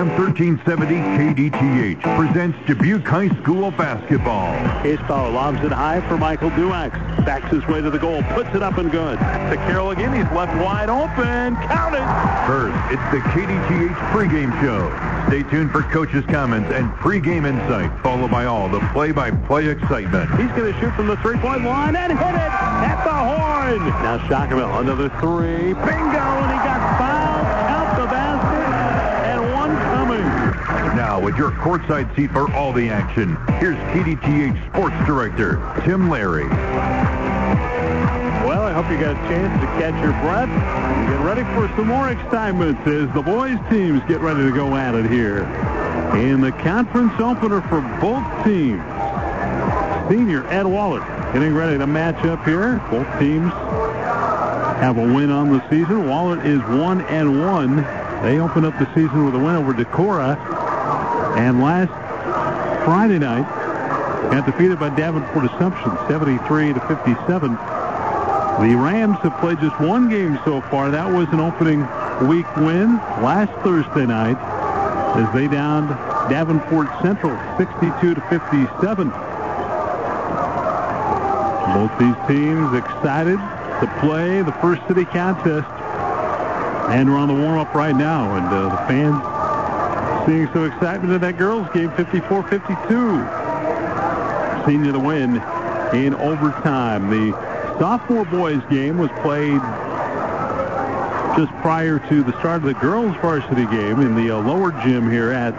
AM 1370 KDTH presents Dubuque High School basketball. Power lobs it high for Michael Duax. Backs his way to the goal, puts it up and good. To Carroll again, he's left wide open. Count it! First, it's the KDTH pregame show. Stay tuned for coaches' comments and pregame insight, followed by all the play-by-play excitement. He's going to shoot from the three-point line and hit it at the horn. Now Shockerville, another three. Bingo! With your courtside seat for all the action, here's KDTH Sports Director Tim Larry. Well, I hope you got a chance to catch your breath and get ready for some more excitement as the boys' teams get ready to go at it here. In the conference opener for both teams, senior Ed Wahlert getting ready to match up here. Both teams have a win on the season. Wahlert is one and one. They opened up the season with a win over Decorah, and last Friday night got defeated by Davenport Assumption, 73 to 57. The Rams have played just one game so far. That was an opening week win last Thursday night as they downed Davenport Central 62 to 57. Both these teams excited to play the first city contest and we're on the warm-up right now and uh, the fans seeing some excitement in that girls game 54-52 senior the win in overtime. The sophomore boys game was played just prior to the start of the girls varsity game in the uh, lower gym here at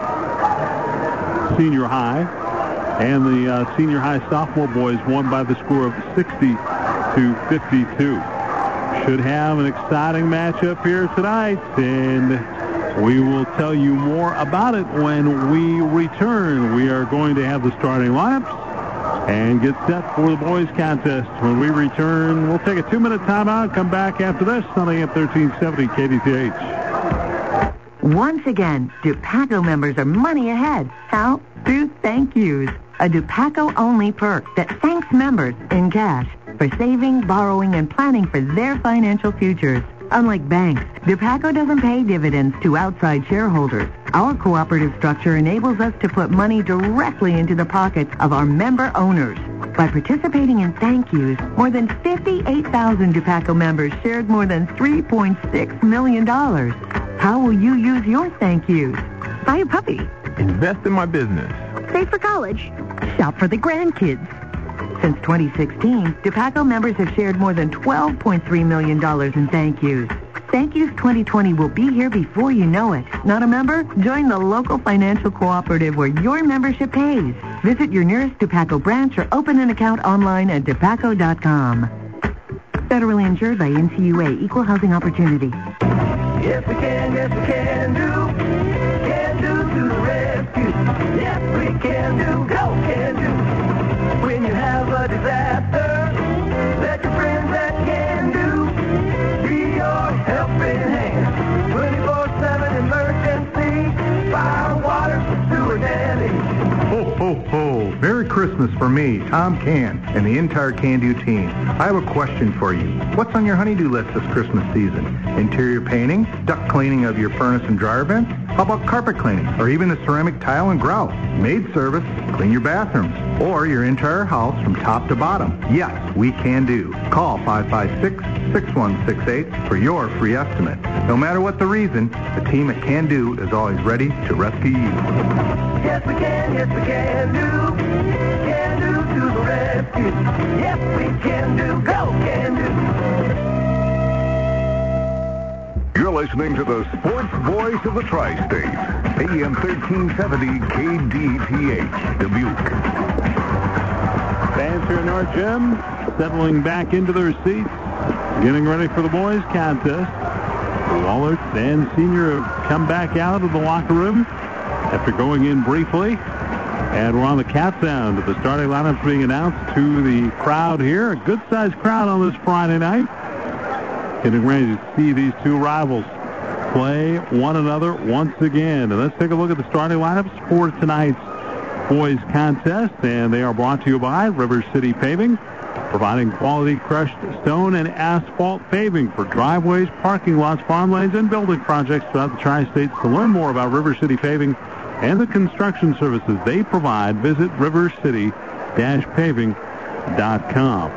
senior high. And the uh, senior high sophomore boys won by the score of 60 to 52 should have an exciting matchup here tonight and we will tell you more about it when we return we are going to have the starting lineups and get set for the boys contest. When we return, we'll take a two-minute timeout, come back after this on AM 1370 KDTH. Once again, Dupaco members are money ahead. How? Through thank yous. A Dupaco-only perk that thanks members in cash for saving, borrowing, and planning for their financial futures. Unlike banks, Dupaco doesn't pay dividends to outside shareholders. Our cooperative structure enables us to put money directly into the pockets of our member owners. By participating in thank yous, more than 58,000 Dupaco members shared more than $3.6 million. How will you use your thank yous? Buy a puppy. Invest in my business. Save for college. Shop for the grandkids. Since 2016, Dupaco members have shared more than $12.3 million in thank yous. Thank Yous 2020 will be here before you know it. Not a member? Join the local financial cooperative where your membership pays. Visit your nearest Dupaco branch or open an account online at Dupaco.com. Federally insured by NCUA Equal Housing Opportunity. Yes, we can, yes, we can do. Me, Tom Can, and the entire Can Do team. I have a question for you. What's on your honeydew list this Christmas season? Interior painting? Duct cleaning of your furnace and dryer vents? How about carpet cleaning? Or even the ceramic tile and grout? Maid service? Clean your bathrooms? Or your entire house from top to bottom? Yes, we can do. Call 556-6168 for your free estimate. No matter what the reason, the team at Can Do is always ready to rescue you. Yes, we can, yes, we can do. Can do to the rescue. Yes, we can do. Go, can do. You're listening to the sports voice of the tri-state, AM 1370 KDTH, Dubuque. Fans here in our gym settling back into their seats, getting ready for the boys contest. Wahlert and Senior have come back out of the locker room after going in briefly. And we're on the countdown to the starting lineups being announced to the crowd here. A good-sized crowd on this Friday night. Getting ready to see these two rivals play one another once again. And let's take a look at the starting lineups for tonight's boys contest. And they are brought to you by River City Paving. Providing quality crushed stone and asphalt paving for driveways, parking lots, farm lanes, and building projects throughout the tri-states. To learn more about River City Paving and the construction services they provide, visit rivercity-paving.com.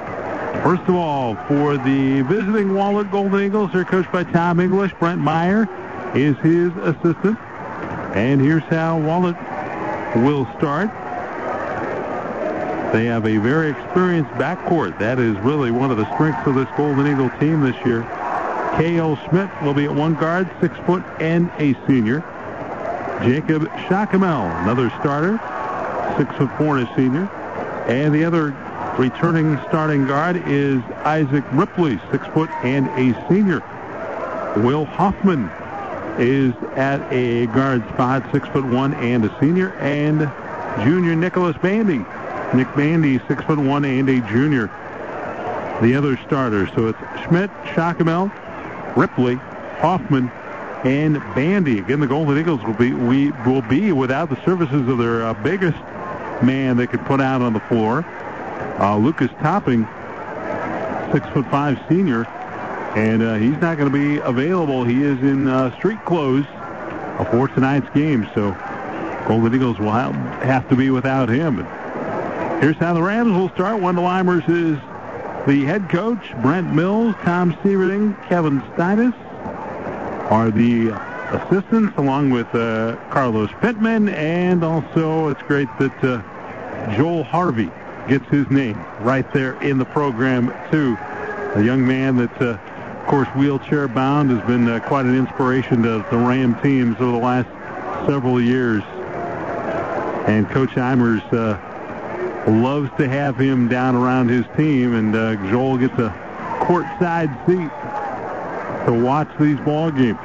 First of all, for the visiting Wahlert Golden Eagles, they're coached by Tom English. Brent Meyer is his assistant. And here's how Wahlert will start. They have a very experienced backcourt. That is really one of the strengths of this Golden Eagle team this year. Cale Schmidt will be at one guard, six foot and a senior. Jacob Shachamel, another starter, six foot four and a senior. And the other returning starting guard is Isaac Ripley, six foot and a senior. Will Hoffman is at a guard spot, six foot one and a senior. And junior Nicholas Bandy Nick Bandy, six foot one and a junior. The other starters. So it's Schmidt, Shachamel, Ripley, Hoffman, and Bandy. Again, the Golden Eagles will be we will be without the services of their uh, biggest man they could put out on the floor, uh, Lucas Topping, six foot five senior, and uh, he's not going to be available. He is in uh, street clothes for tonight's game, so Golden Eagles will have to be without him. Here's how the Rams will start. Wendell Eimers is the head coach. Brent Mills, Tom Sieverding, Kevin Steinis are the assistants, along with uh, Carlos Pittman, and also it's great that uh, Joel Harvey gets his name right there in the program too. A young man that, uh, of course, wheelchair bound has been quite an inspiration to the Ram teams over the last several years. And Coach Eimers loves to have him down around his team, and uh, Joel gets a courtside seat to watch these ball games.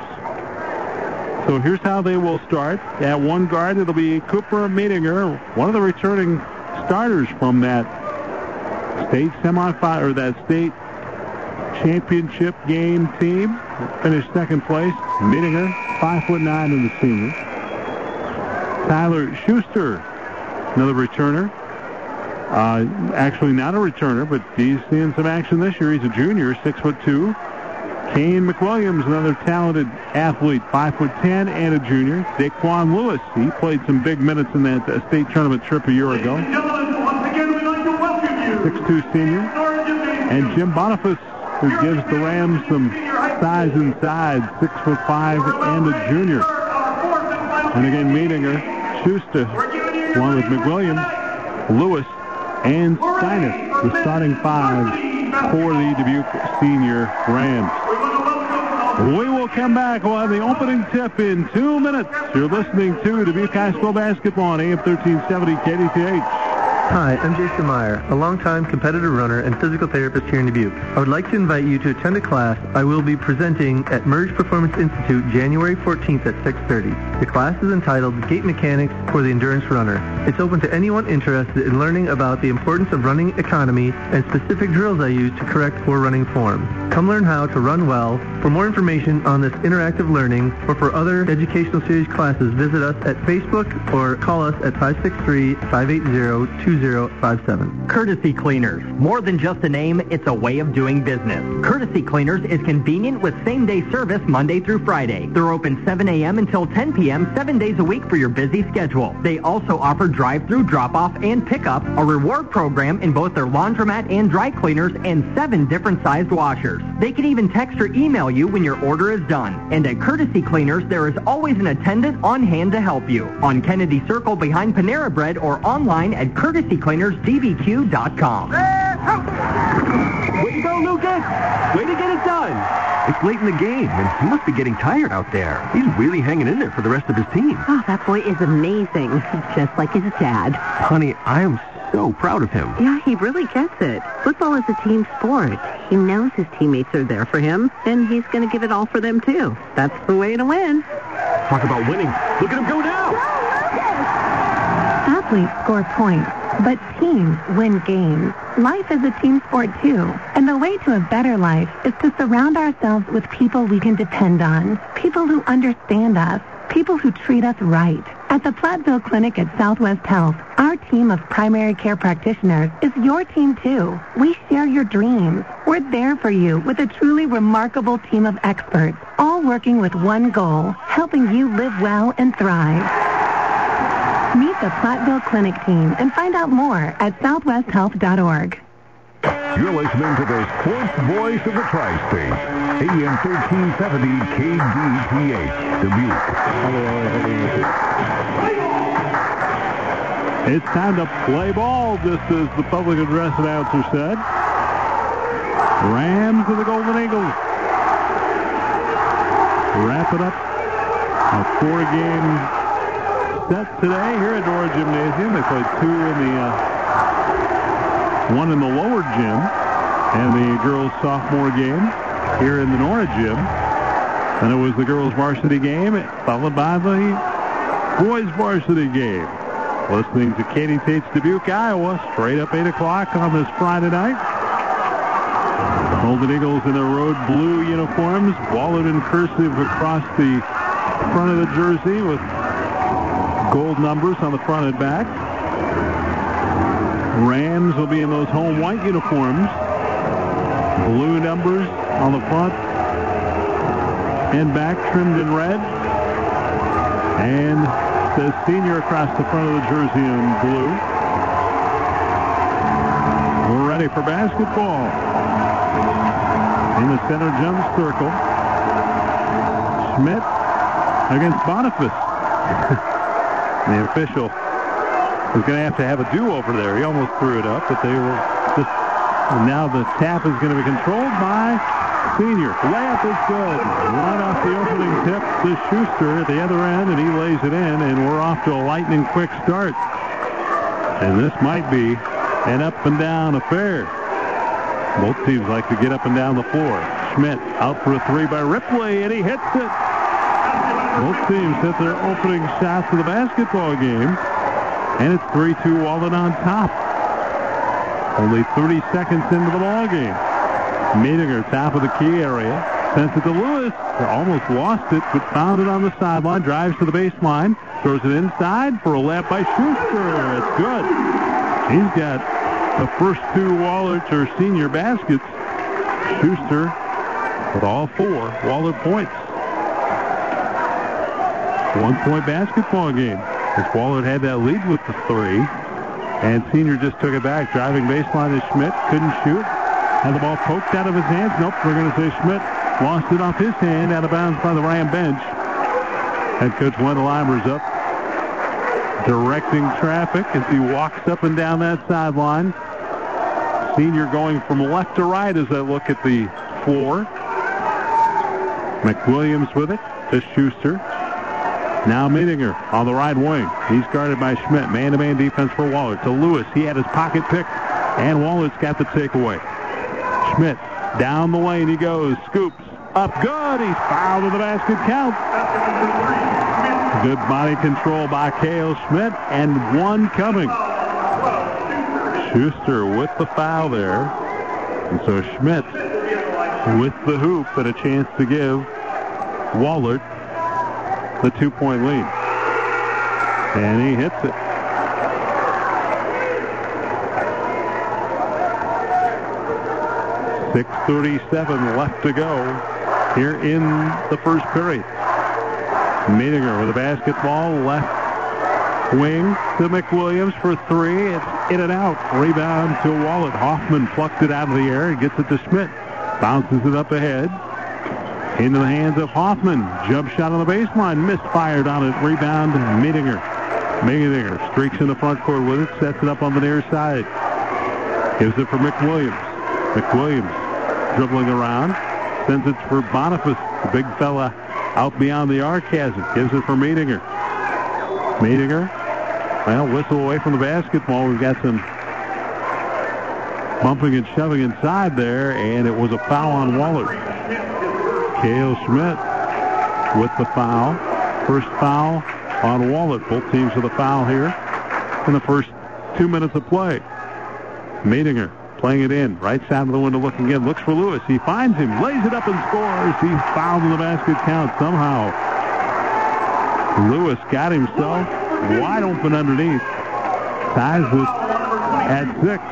So here's how they will start. At one guard, it'll be Cooper Medinger, one of the returning starters from that state semifinal or that state championship game team. Finished second place. Medinger, five foot nine in the senior. Tyler Schuster, another returner. Uh, actually not a returner, but he's seeing some action this year. He's a junior, six foot two. Kane McWilliams, another talented athlete, five foot ten and a junior. Daquan Lewis, he played some big minutes in that uh, state tournament trip a year ago. Six two senior. And Jim Boniface, who gives the Rams some size inside, six foot five and a junior. And again, Medinger, Schuster, along with McWilliams, Lewis, and Steinis, the starting five for the Dubuque Senior Rams. We will come back. We'll have the opening tip in two minutes. You're listening to Dubuque High School Basketball on AM 1370 KDTH. Hi, I'm Jason Meyer, a longtime competitive runner and physical therapist here in Dubuque. I would like to invite you to attend a class I will be presenting at Merge Performance Institute January 14th at 6.30. The class is entitled Gait Mechanics for the Endurance Runner. It's open to anyone interested in learning about the importance of running economy and specific drills I use to correct poor running form. Come learn how to run well. For more information on this interactive learning or for other educational series classes, visit us at Facebook or call us at 563-580-20 2057. Courtesy Cleaners. More than just a name, it's a way of doing business. Courtesy Cleaners is convenient with same-day service Monday through Friday. They're open 7 a.m. until 10 p.m. seven days a week for your busy schedule. They also offer drive-through drop-off and pickup, a reward program in both their laundromat and dry cleaners, and seven different sized washers. They can even text or email you when your order is done. And at Courtesy Cleaners, there is always an attendant on hand to help you. On Kennedy Circle behind Panera Bread or online at Courtesy CleanersDBQ.com. Uh, way to go, Lucas! Way to get it done! It's late in the game, and he must be getting tired out there. He's really hanging in there for the rest of his team. Oh, that boy is amazing. Just like his dad. Honey, I am so proud of him. Yeah, he really gets it. Football is a team sport. He knows his teammates are there for him, and he's going to give it all for them, too. That's the way to win. Talk about winning. Look at him go now! Lucas! Athletes score points but teams win games. Life is a team sport too. And the way to a better life is to surround ourselves with people we can depend on. People who understand us. People who treat us right. At the Platteville Clinic at Southwest Health, our team of primary care practitioners is your team too. We share your dreams. We're there for you with a truly remarkable team of experts, all working with one goal, helping you live well and thrive. Meet the Platteville Clinic team and find out more at southwesthealth.org. You're listening to the sports voice of the Tri-State, AM 1370 KDTH, Dubuque. It's time to play ball, just as the public address announcer said. Rams and the Golden Eagles. Wrap it up. A four-game set today here at Nora Gymnasium. They played two in the uh, one in the lower gym and the girls sophomore game here in the Nora gym. And it was the girls varsity game followed by the boys varsity game. Listening to KDTH Dubuque, Iowa, straight up 8 o'clock on this Friday night. Golden Eagles in their road blue uniforms, Wahlert in cursive across the front of the jersey with gold numbers on the front and back. Rams will be in those home white uniforms. Blue numbers on the front and back trimmed in red. And the senior across the front of the jersey in blue. We're ready for basketball. In the center jump circle. Schmidt against Boniface. the official was going to have to have a do-over there. He almost threw it up, but they were just... now the tap is going to be controlled by Senior. Layup is good. Right off the opening tip to Schuster at the other end, and he lays it in, and we're off to a lightning quick start. And this might be an up and down affair. Both teams like to get up and down the floor. Schmidt out for a three by Ripley, and he hits it. Both teams hit their opening shots of the basketball game. And it's 3-2 Wahlert on top. Only 30 seconds into the ball game. Medinger, top of the key area. Sends it to Lewis. Almost lost it, but found it on the sideline. Drives to the baseline. Throws it inside for a lap by Schuster. It's good. He's got the first two Wahlert or senior baskets. Schuster with all four Wahlert points. One-point basketball game. As Wahlert had that lead with the three. And Senior just took it back. Driving baseline is Schmidt. Couldn't shoot. Had the ball poked out of his hands. Nope, we're going to say Schmidt lost it off his hand out of bounds by the Ram bench. Head coach Wendelheimer's up directing traffic as he walks up and down that sideline. Senior going from left to right as I look at the floor. McWilliams with it to Schuster. Now Medinger on the right wing. He's guarded by Schmidt. Man-to-man defense for Wahlert. To Lewis. He had his pocket picked, and Wahlert's got the takeaway. Schmidt down the lane he goes. Scoops. Up good. He's fouled to the basket count. Good body control by Cale Schmidt, and one coming. Schuster with the foul there. And so Schmidt with the hoop and a chance to give Wahlert the two-point lead. And he hits it. Six thirty-seven left to go here in the first period. Medinger with a basketball left wing to McWilliams for three. It's in and out. Rebound to Wahlert. Hoffman plucked it out of the air and gets it to Schmidt. Bounces it up ahead. Into the hands of Hoffman. Jump shot on the baseline. Misfired on it. Rebound, Medinger. Medinger streaks in the front court with it. Sets it up on the near side. Gives it for McWilliams. McWilliams dribbling around. Sends it for Boniface. The big fella out beyond the arc has it. Gives it for Medinger. Medinger. Well, whistle away from the basketball. We've got some bumping and shoving inside there, and it was a foul on Wahlert. Cale Schmidt with the foul. First foul on Wahlert. Both teams with a foul here in the first two minutes of play. Medinger playing it in. Right side of the window looking in. Looks for Lewis. He finds him. Lays it up and scores. He's fouled in the basket count somehow. Lewis got himself wide open underneath. Ties it at six.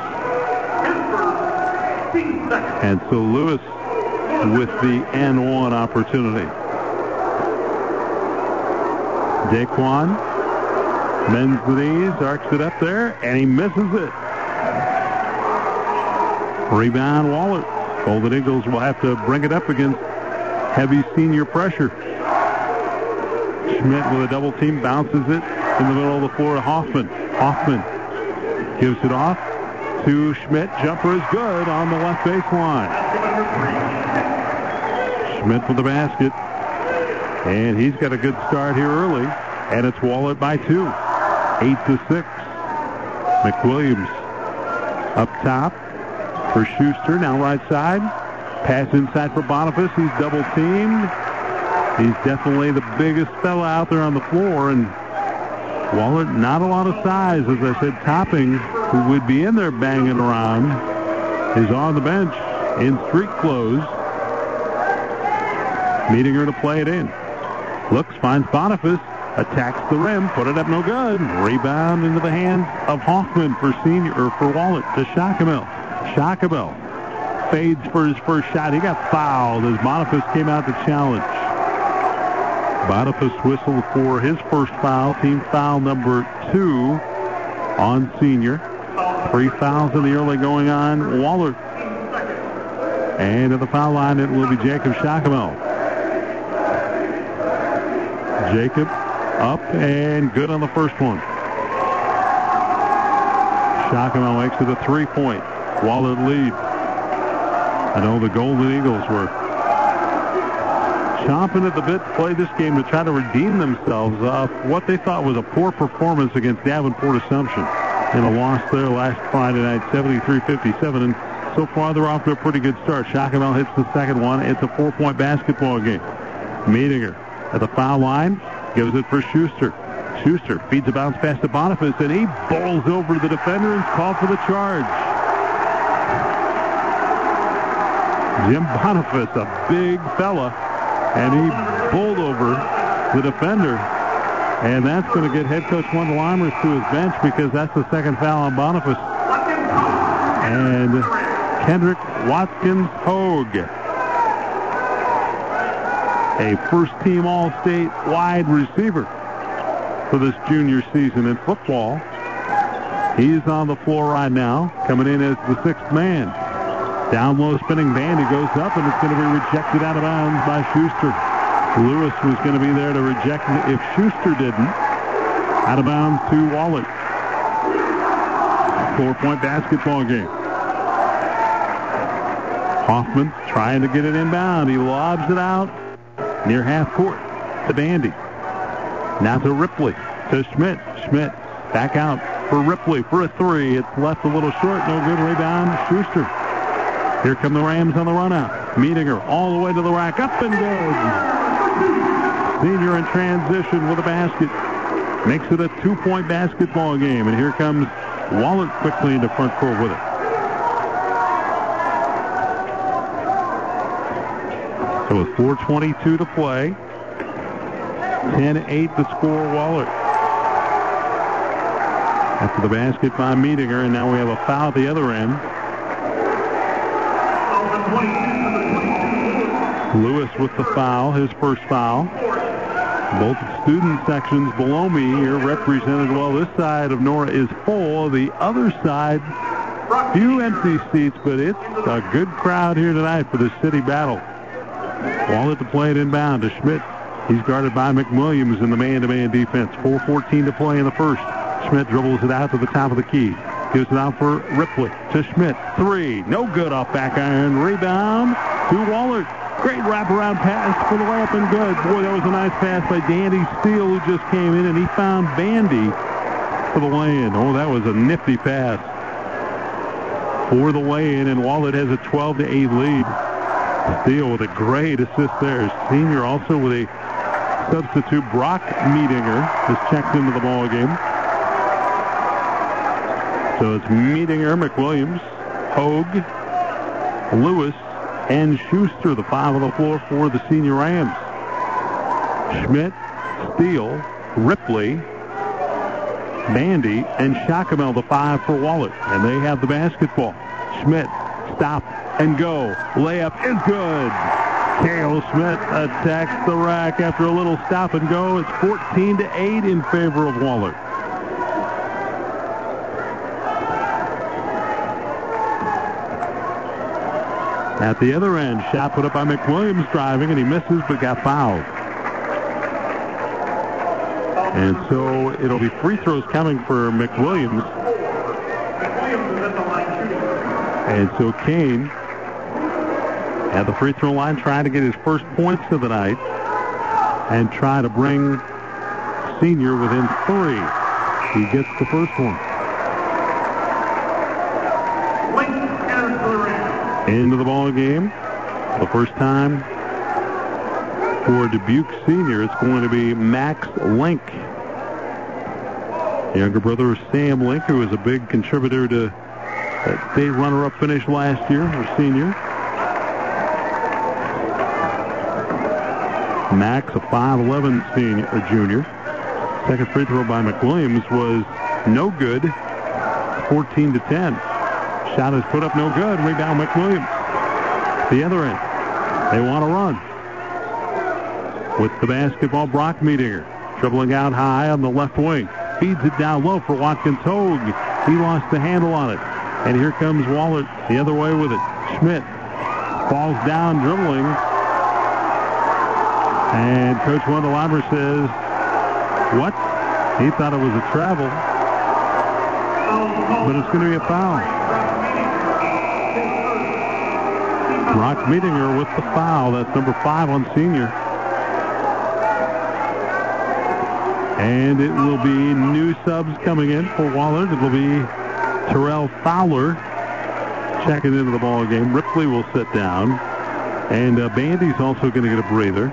And so Lewis with the N1 opportunity. Daquan bends the knees, arcs it up there, and he misses it. Rebound Wahlert. Golden Eagles will have to bring it up against heavy senior pressure. Schmidt with a double team bounces it in the middle of the floor to Hoffman. Hoffman gives it off to Schmidt. Jumper is good on the left baseline. Schmidt with the basket. And he's got a good start here early. And it's Wahlert by two. Eight to six. McWilliams up top for Schuster. Now right side. Pass inside for Boniface. He's double teamed. He's definitely the biggest fella out there on the floor. And Wahlert, not a lot of size. As I said, Topping, who would be in there banging around, is on the bench in street clothes. Medinger to play it in. Looks, finds Boniface, attacks the rim, put it up no good. Rebound into the hands of Hoffman for senior or for Wahlert to Shockamel. Shockamel fades for his first shot. He got fouled as Boniface came out to challenge. Boniface whistled for his first foul, team foul number two on senior. Three fouls in the early going on. Wahlert. And at the foul line, it will be Jacob Shockamel. Jacob up and good on the first one. Shockamel makes it a three-point. Wahlert lead. I know the Golden Eagles were chomping at the bit to play this game to try to redeem themselves off what they thought was a poor performance against Davenport Assumption in a loss there last Friday night, 73-57. And so far, they're off to a pretty good start. Shockamel hits the second one. It's a four-point basketball game. Medinger at the foul line gives it for Schuster. Schuster feeds a bounce pass to Boniface, and he bowls over the defender and is called for the charge. Jim Boniface, a big fella, and he bowled over the defender. And that's going to get head coach Wendell Eimers to his bench because that's the second foul on Boniface. And Kendrick Watkins Hogue, a first-team All-State wide receiver for this junior season in football. He's on the floor right now, coming in as the sixth man. Down low spinning band, he goes up, and it's going to be rejected out of bounds by Schuster. Lewis was going to be there to reject it if Schuster didn't. Out of bounds to Wahlert. Four-point basketball game. Hoffman trying to get it inbound. He lobs it out near half court to Bandy. Now to Ripley. To Schmidt. Schmidt back out for Ripley for a three. It's left a little short. No good rebound. Schuster. Here come the Rams on the run out. Medinger all the way to the rack. Up and good. Senior in transition with a basket. Makes it a two-point basketball game. And here comes Wahlert quickly into front court with it. With 4.22 to play, 10-8 the score, Wahlert. After the basket by Medinger, and now we have a foul at the other end. Lewis with the foul, his first foul. Both student sections below me here represented well. This side of Nora is full. The other side, few empty seats, but it's a good crowd here tonight for the city battle. Wahlert to play it inbound to Schmidt. He's guarded by McWilliams in the man-to-man defense. 4.14 to play in the first. Schmidt dribbles it out to the top of the key. Gives it out for Ripley to Schmidt. Three. No good off back iron. Rebound to Wahlert. Great wraparound pass for the layup and good. Boy, that was a nice pass by Danny Steele who just came in and he found Bandy for the lay-in. Oh, that was a nifty pass for the lay-in and Wahlert has a 12 to 8 lead. Steele with a great assist there. Senior also with a substitute. Brock Medinger has checked into the ball game. So it's Medinger, McWilliams, Hogue, Lewis, and Schuster, the five on the floor for the senior Rams. Schmidt, Steele, Ripley, Bandy, and Shockamel, the five for Wahlert. And they have the basketball. Schmidt, stop and go. Layup is good. Cale Schmidt attacks the rack after a little stop and go. It's 14 to 8 in favor of Wahlert. At the other end, shot put up by McWilliams driving, and he misses but got fouled. And so it'll be free throws coming for McWilliams. And so Kane at the free throw line trying to get his first points of the night and try to bring senior within three. He gets the first one. Into the ball game. The first time for Dubuque Senior, it's going to be Max Link. Younger brother of Sam Link, who is a big contributor to that state runner-up finish last year, or senior. Max, a 5'11 senior or junior. Second free throw by McWilliams was no good. 14 to 10. Shot is put up no good. Rebound McWilliams. The other end. They want to run. With the basketball, Brock Medinger. Dribbling out high on the left wing. Feeds it down low for Watkins Hogue. He lost the handle on it. And here comes Wahlert the other way with it. Schmidt falls down dribbling. And Coach Wendell says, what? He thought it was a travel. But it's going to be a foul. Brock Medinger with the foul. That's number five on senior. And it will be new subs coming in for Wahlert. It will be Terrell Fowler checking into the ball game. Ripley will sit down. And uh, Bandy's also going to get a breather.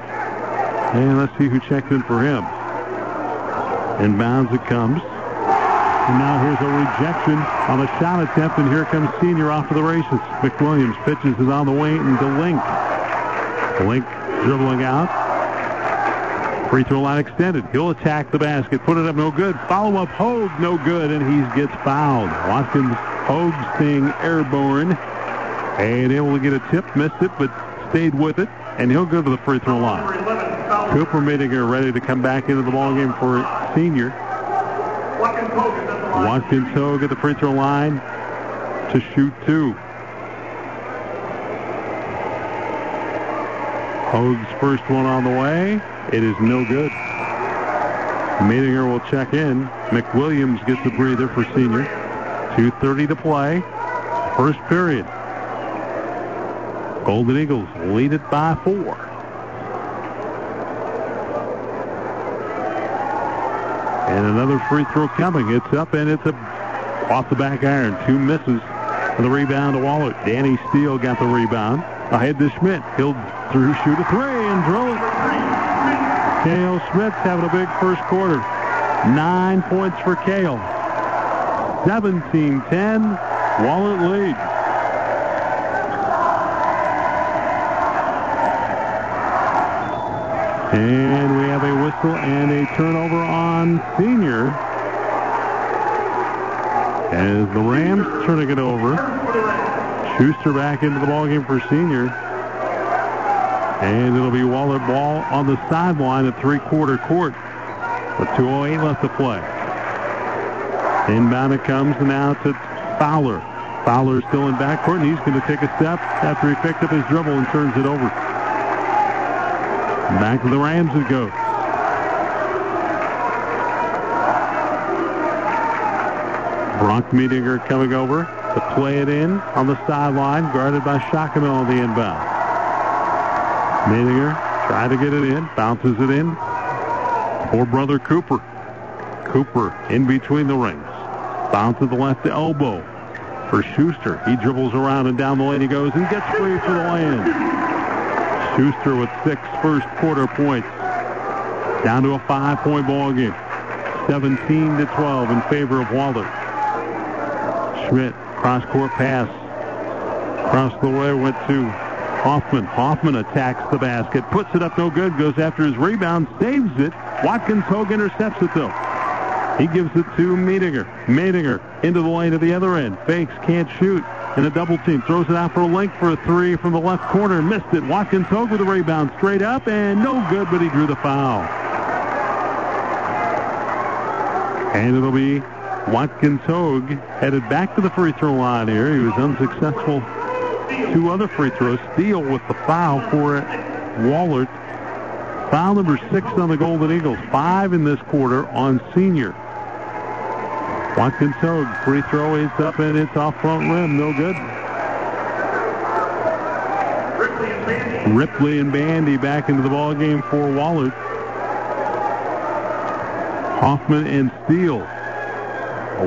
And let's see who checks in for him. Inbounds it comes. And now here's a rejection on a shot attempt, and here comes Senior off to the races. McWilliams pitches it on the wing to Link. Link dribbling out. Free throw line extended. He'll attack the basket. Put it up, no good. Follow up, Hogue, no good, and he gets fouled. Watkins Hogue staying airborne. And able to get a tip, missed it, but stayed with it, and he'll go to the free throw line. Cooper Medinger ready to come back into the ballgame for senior. Watkins Hogue at the free throw line to shoot two. Hogue's first one on the way. It is no good. Medinger will check in. McWilliams gets a breather for senior. 2.30 to play. First period. Golden Eagles lead it by four. And another free throw coming. It's up and it's a, off the back iron. Two misses. The rebound to Wahlert. Danny Steele got the rebound. Ahead to Schmidt. He'll through shoot a three and drill it. Cale Schmidt's having a big first quarter. Nine points for Cale. 17-10. Wahlert leads. And we have a whistle and a turnover on senior. As the Rams turning it over. Schuster back into the ballgame for senior. And it'll be Wahlert ball on the sideline at three-quarter court. With 2.08 left to play. Inbound it comes now to Fowler. Fowler still in backcourt, and he's going to take a step after he picked up his dribble and turns it over. Back to the Rams it goes. Brock Medinger coming over to play it in on the sideline, guarded by Shockamel on the inbound. Medinger trying to get it in, bounces it in for brother Cooper. Cooper in between the rings. Bounce to the left elbow for Schuster. He dribbles around and down the lane he goes and gets free for the land. Schuster with six first quarter points. Down to a five-point ball game. 17 to 12 in favor of Wahlert. Schmidt, cross-court pass. Across the way went to Hoffman. Hoffman attacks the basket, puts it up no good, goes after his rebound, saves it. Watkins Hogue intercepts it though. He gives it to Medinger. Medinger into the lane at the other end. Fakes, can't shoot. And a double team throws it out for a length for a three from the left corner. Missed it. Watkins Hogue with the rebound straight up and no good, but he drew the foul. And it'll be Watkins Hogue headed back to the free throw line here. He was unsuccessful. Two other free throws. Steele with the foul for Wahlert. Foul number six on the Golden Eagles. Five in this quarter on senior. Watkins Hogue, free throw, it's up and it's off front rim. No good. Ripley and Bandy back into the ball game for Wahlert. Hoffman and Steele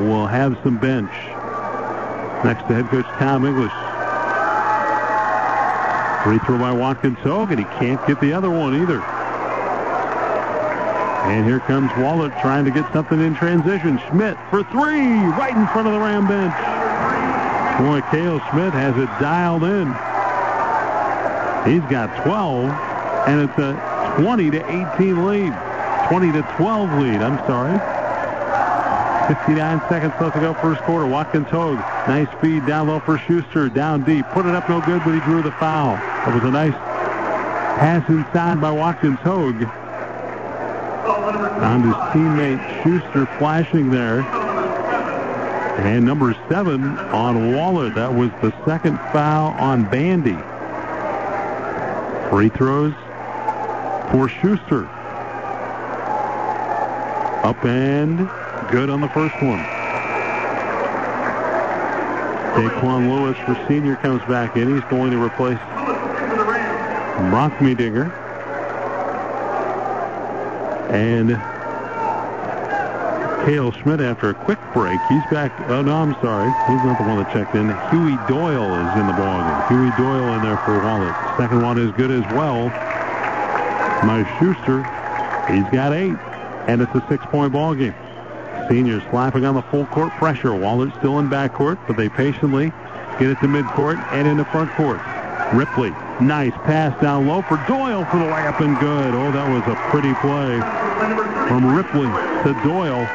will have some bench. Next to head coach Tom English. Free throw by Watkins Hogue, and he can't get the other one either. And here comes Wahlert trying to get something in transition. Schmidt for three, right in front of the Ram bench. Boy, Cale Schmidt has it dialed in. He's got 12, and it's a 20 to 18 lead. 20 to 12 lead, I'm sorry. 59 seconds left to go first quarter. Watkins Hogue, nice speed down low for Schuster, down deep. Put it up no good, but he drew the foul. It was a nice pass inside by Watkins Hogue. On his teammate Schuster flashing there. And number seven on Wahlert. That was the second foul on Bandy. Free throws for Schuster. Up and good on the first one. Daquan Lewis for senior comes back in. He's going to replace Brock Medinger. And Cale Schmidt after a quick break. He's back. Oh, no, I'm sorry. He's not the one that checked in. Huey Doyle is in the ballgame. Huey Doyle in there for Wahlert. Second one is good as well. My Schuster, he's got eight. And it's a six-point ball game. Seniors slapping on the full court pressure. Wahlert still in backcourt, but they patiently get it to midcourt and into front court. Ripley, nice pass down low for Doyle for the layup and good. Oh, that was a pretty play from Ripley to Doyle.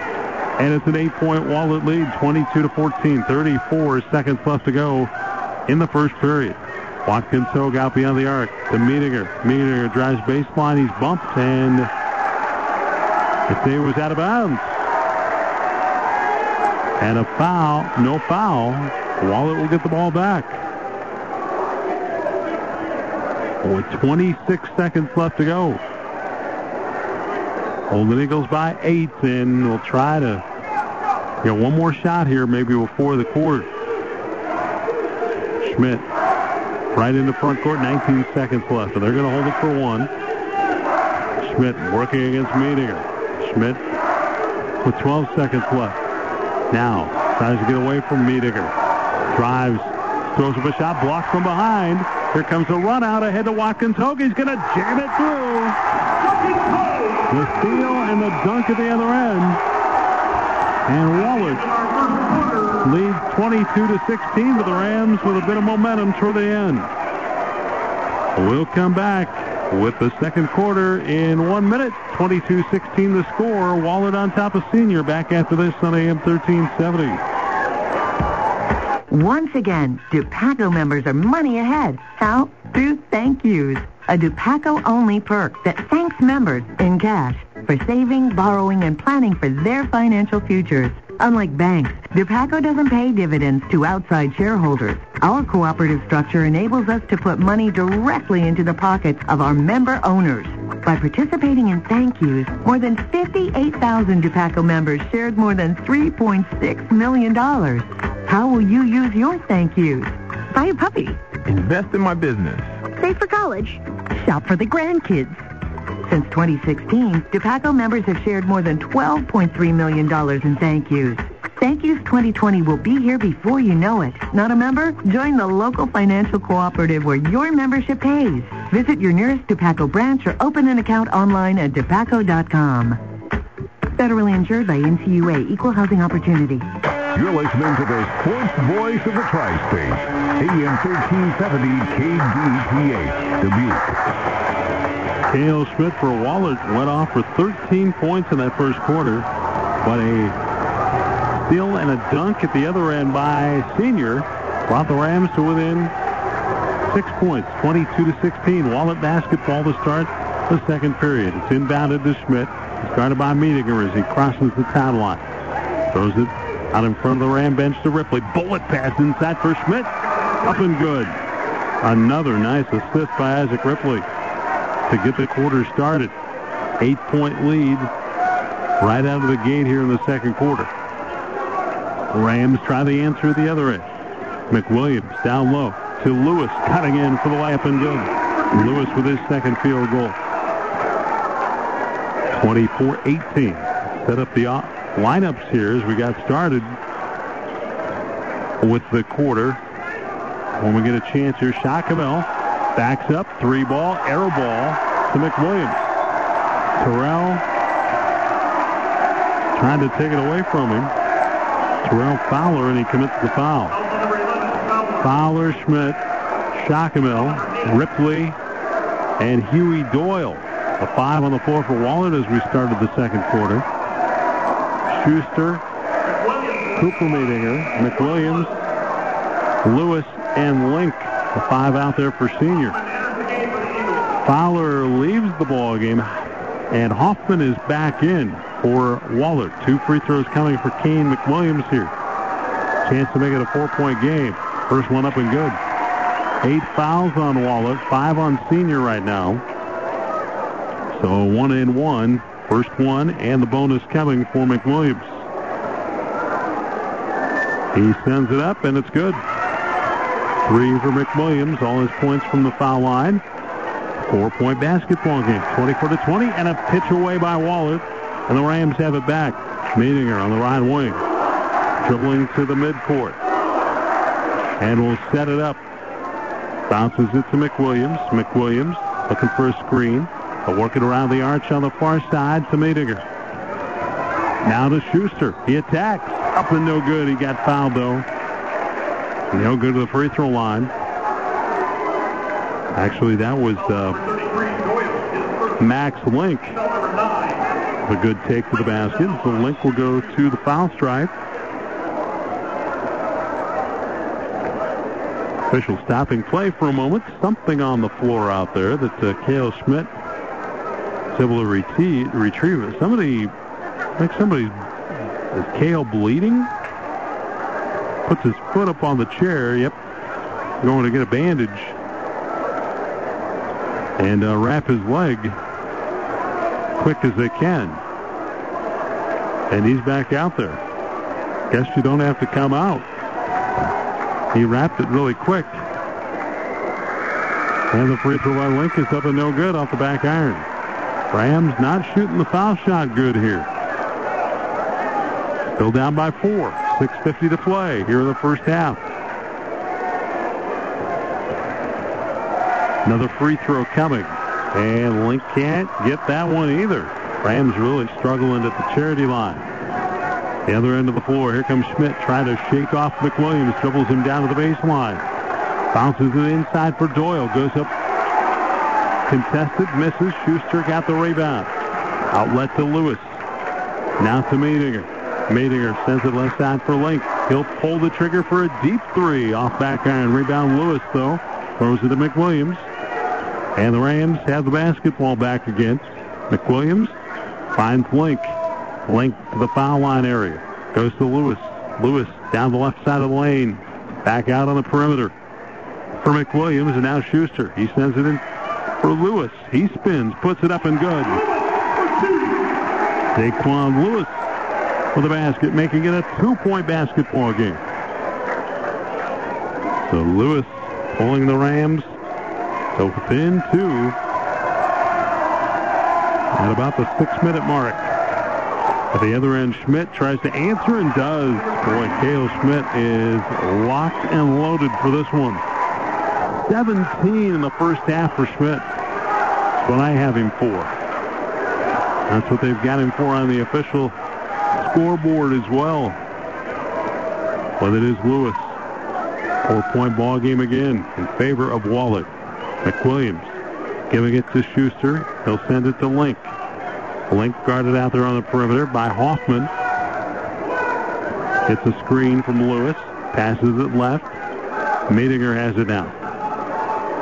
And it's an eight-point Wahlert lead, 22 to 14, 34 seconds left to go in the first period. Watkins Hogue out beyond the arc to Medinger. Medinger drives baseline. He's bumped, and day was out of bounds. And a foul, no foul. Wahlert will get the ball back. With 26 seconds left to go. Golden Eagles by eight, and we'll try to get one more shot here, maybe before the quarter. Schmidt right in the front court, 19 seconds left, and they're going to hold it for one. Schmidt working against Medinger. Schmidt with 12 seconds left. Now tries to get away from Medinger. Drives, throws up a shot, blocked from behind. Here comes a run out ahead to Watkins Hogue. He's going to jam it through. The steal and the dunk at the other end. And Wahlert leads 22 to 16 to the Rams with a bit of momentum toward the end. We'll come back with the second quarter in one minute. 22-16 the score. Wahlert on top of Senior. Back after this on AM 1370. Once again, Dupaco members are money ahead. How? Through thank yous. A Dupaco-only perk that thanks members in cash for saving, borrowing, and planning for their financial futures. Unlike banks, Dupaco doesn't pay dividends to outside shareholders. Our cooperative structure enables us to put money directly into the pockets of our member owners. By participating in thank yous, more than 58,000 Dupaco members shared more than $3.6 million. How will you use your thank yous? Buy a puppy. Invest in my business. Save for college. Shop for the grandkids. Since 2016, Dupaco members have shared more than $12.3 million in thank yous. Thank Yous 2020 will be here before you know it. Not a member? Join the local financial cooperative where your membership pays. Visit your nearest Dupaco branch or open an account online at Dupaco.com. Federally insured by NCUA Equal Housing Opportunity. You're listening to the sports voice of the tri-state, AM 1370 KDTH, Dubuque. Cale Schmidt for Wahlert went off for 13 points in that first quarter. But a steal and a dunk at the other end by Senior brought the Rams to within six points, 22 to 16. Wahlert basketball to start the second period. It's inbounded to Schmidt. Guarded by Medinger as he crosses the timeline. Throws it out in front of the Ram bench to Ripley. Bullet pass inside for Schmidt. Up and good. Another nice assist by Isaac Ripley to get the quarter started. Eight-point lead right out of the gate here in the second quarter. Rams try the answer at the other end. McWilliams down low to Lewis, cutting in for the layup and good. Lewis with his second field goal. 24-18. Set up the lineups here as we got started with the quarter. When we get a chance here, Shockamel backs up, three ball, arrow ball to McWilliams. Terrell trying to take it away from him. Terrell Fowler, and he commits the foul. Fowler, Schmidt, Shockamel, Ripley, and Huey Doyle. A five on the floor for Wahlert as we started the second quarter. Schuster, Cooper Medinger, McWilliams, Lewis, and Link. The five out there for senior. Fowler leaves the ball game, and Hoffman is back in for Wahlert. Two free throws coming for Kane McWilliams here. Chance to make it a four-point game. First one up and good. Eight fouls on Wahlert, five on senior right now. So one and one. First one and the bonus coming for McWilliams. He sends it up and it's good. Three for McWilliams. All his points from the foul line. Four-point basketball game. 24 to 20 and a pitch away by Wahlert. And the Rams have it back. Medinger on the right wing. Dribbling to the midcourt. And will set it up. Bounces it to McWilliams. McWilliams looking for a screen. But working around the arch on the far side to. Now to Schuster. He attacks. Up and no good. He got fouled, though. No good to the free throw line. Actually, that was uh, Max Link. A good take to the basket. So Link will go to the foul stripe. Official stopping play for a moment. Something on the floor out there that uh, Cale Schmidt able to retrieve. retrieve it. Somebody, think somebody, is Cale bleeding? Puts his foot up on the chair. Yep. Going to get a bandage. And uh, wrap his leg quick as they can. And he's back out there. Guess you don't have to come out. He wrapped it really quick. And the free throw by Link is up and no good off the back iron. Rams not shooting the foul shot good here. Still down by four. 6.50 to play here in the first half. Another free throw coming. And Link can't get that one either. Rams really struggling at the charity line. The other end of the floor. Here comes Schmidt trying to shake off McWilliams. Dribbles him down to the baseline. Bounces it inside for Doyle. Goes up. Contested. Misses. Schuster got the rebound. Outlet to Lewis. Now to Medinger. Medinger sends it left side for Link. He'll pull the trigger for a deep three off back iron. Rebound Lewis, though. Throws it to McWilliams. And the Rams have the basketball back again. McWilliams finds Link. Link to the foul line area. Goes to Lewis. Lewis down the left side of the lane. Back out on the perimeter for McWilliams. And now Schuster. He sends it in for Lewis. He spins, puts it up and good. Daquan Lewis for the basket, making it a two-point basketball game. So Lewis pulling the Rams to within two at about the six-minute mark. At the other end, Schmidt tries to answer and does. Boy, Cale Schmidt is locked and loaded for this one. 17 in the first half for Schmidt. That's what I have him for. That's what they've got him for on the official scoreboard as well. But it is Lewis. Four-point ball game again in favor of Wahlert. McWilliams giving it to Schuster. He'll send it to Link. Link guarded out there on the perimeter by Hoffman. Gets a screen from Lewis. Passes it left. Medinger has it now.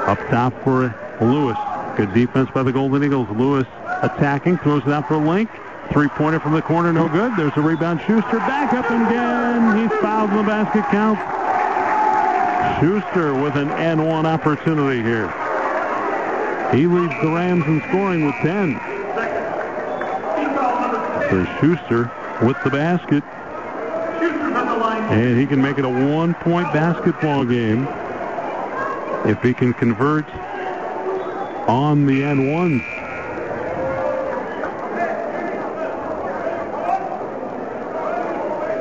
Up top for Lewis. Good defense by the Golden Eagles. Lewis attacking. Throws it out for Link. Three-pointer from the corner. No good. There's a rebound. Schuster back up again. He's fouled in the basket count. Schuster with an N1 opportunity here. He leads the Rams in scoring with 10. So Schuster with the basket. And he can make it a one-point basketball game if he can convert on the N1.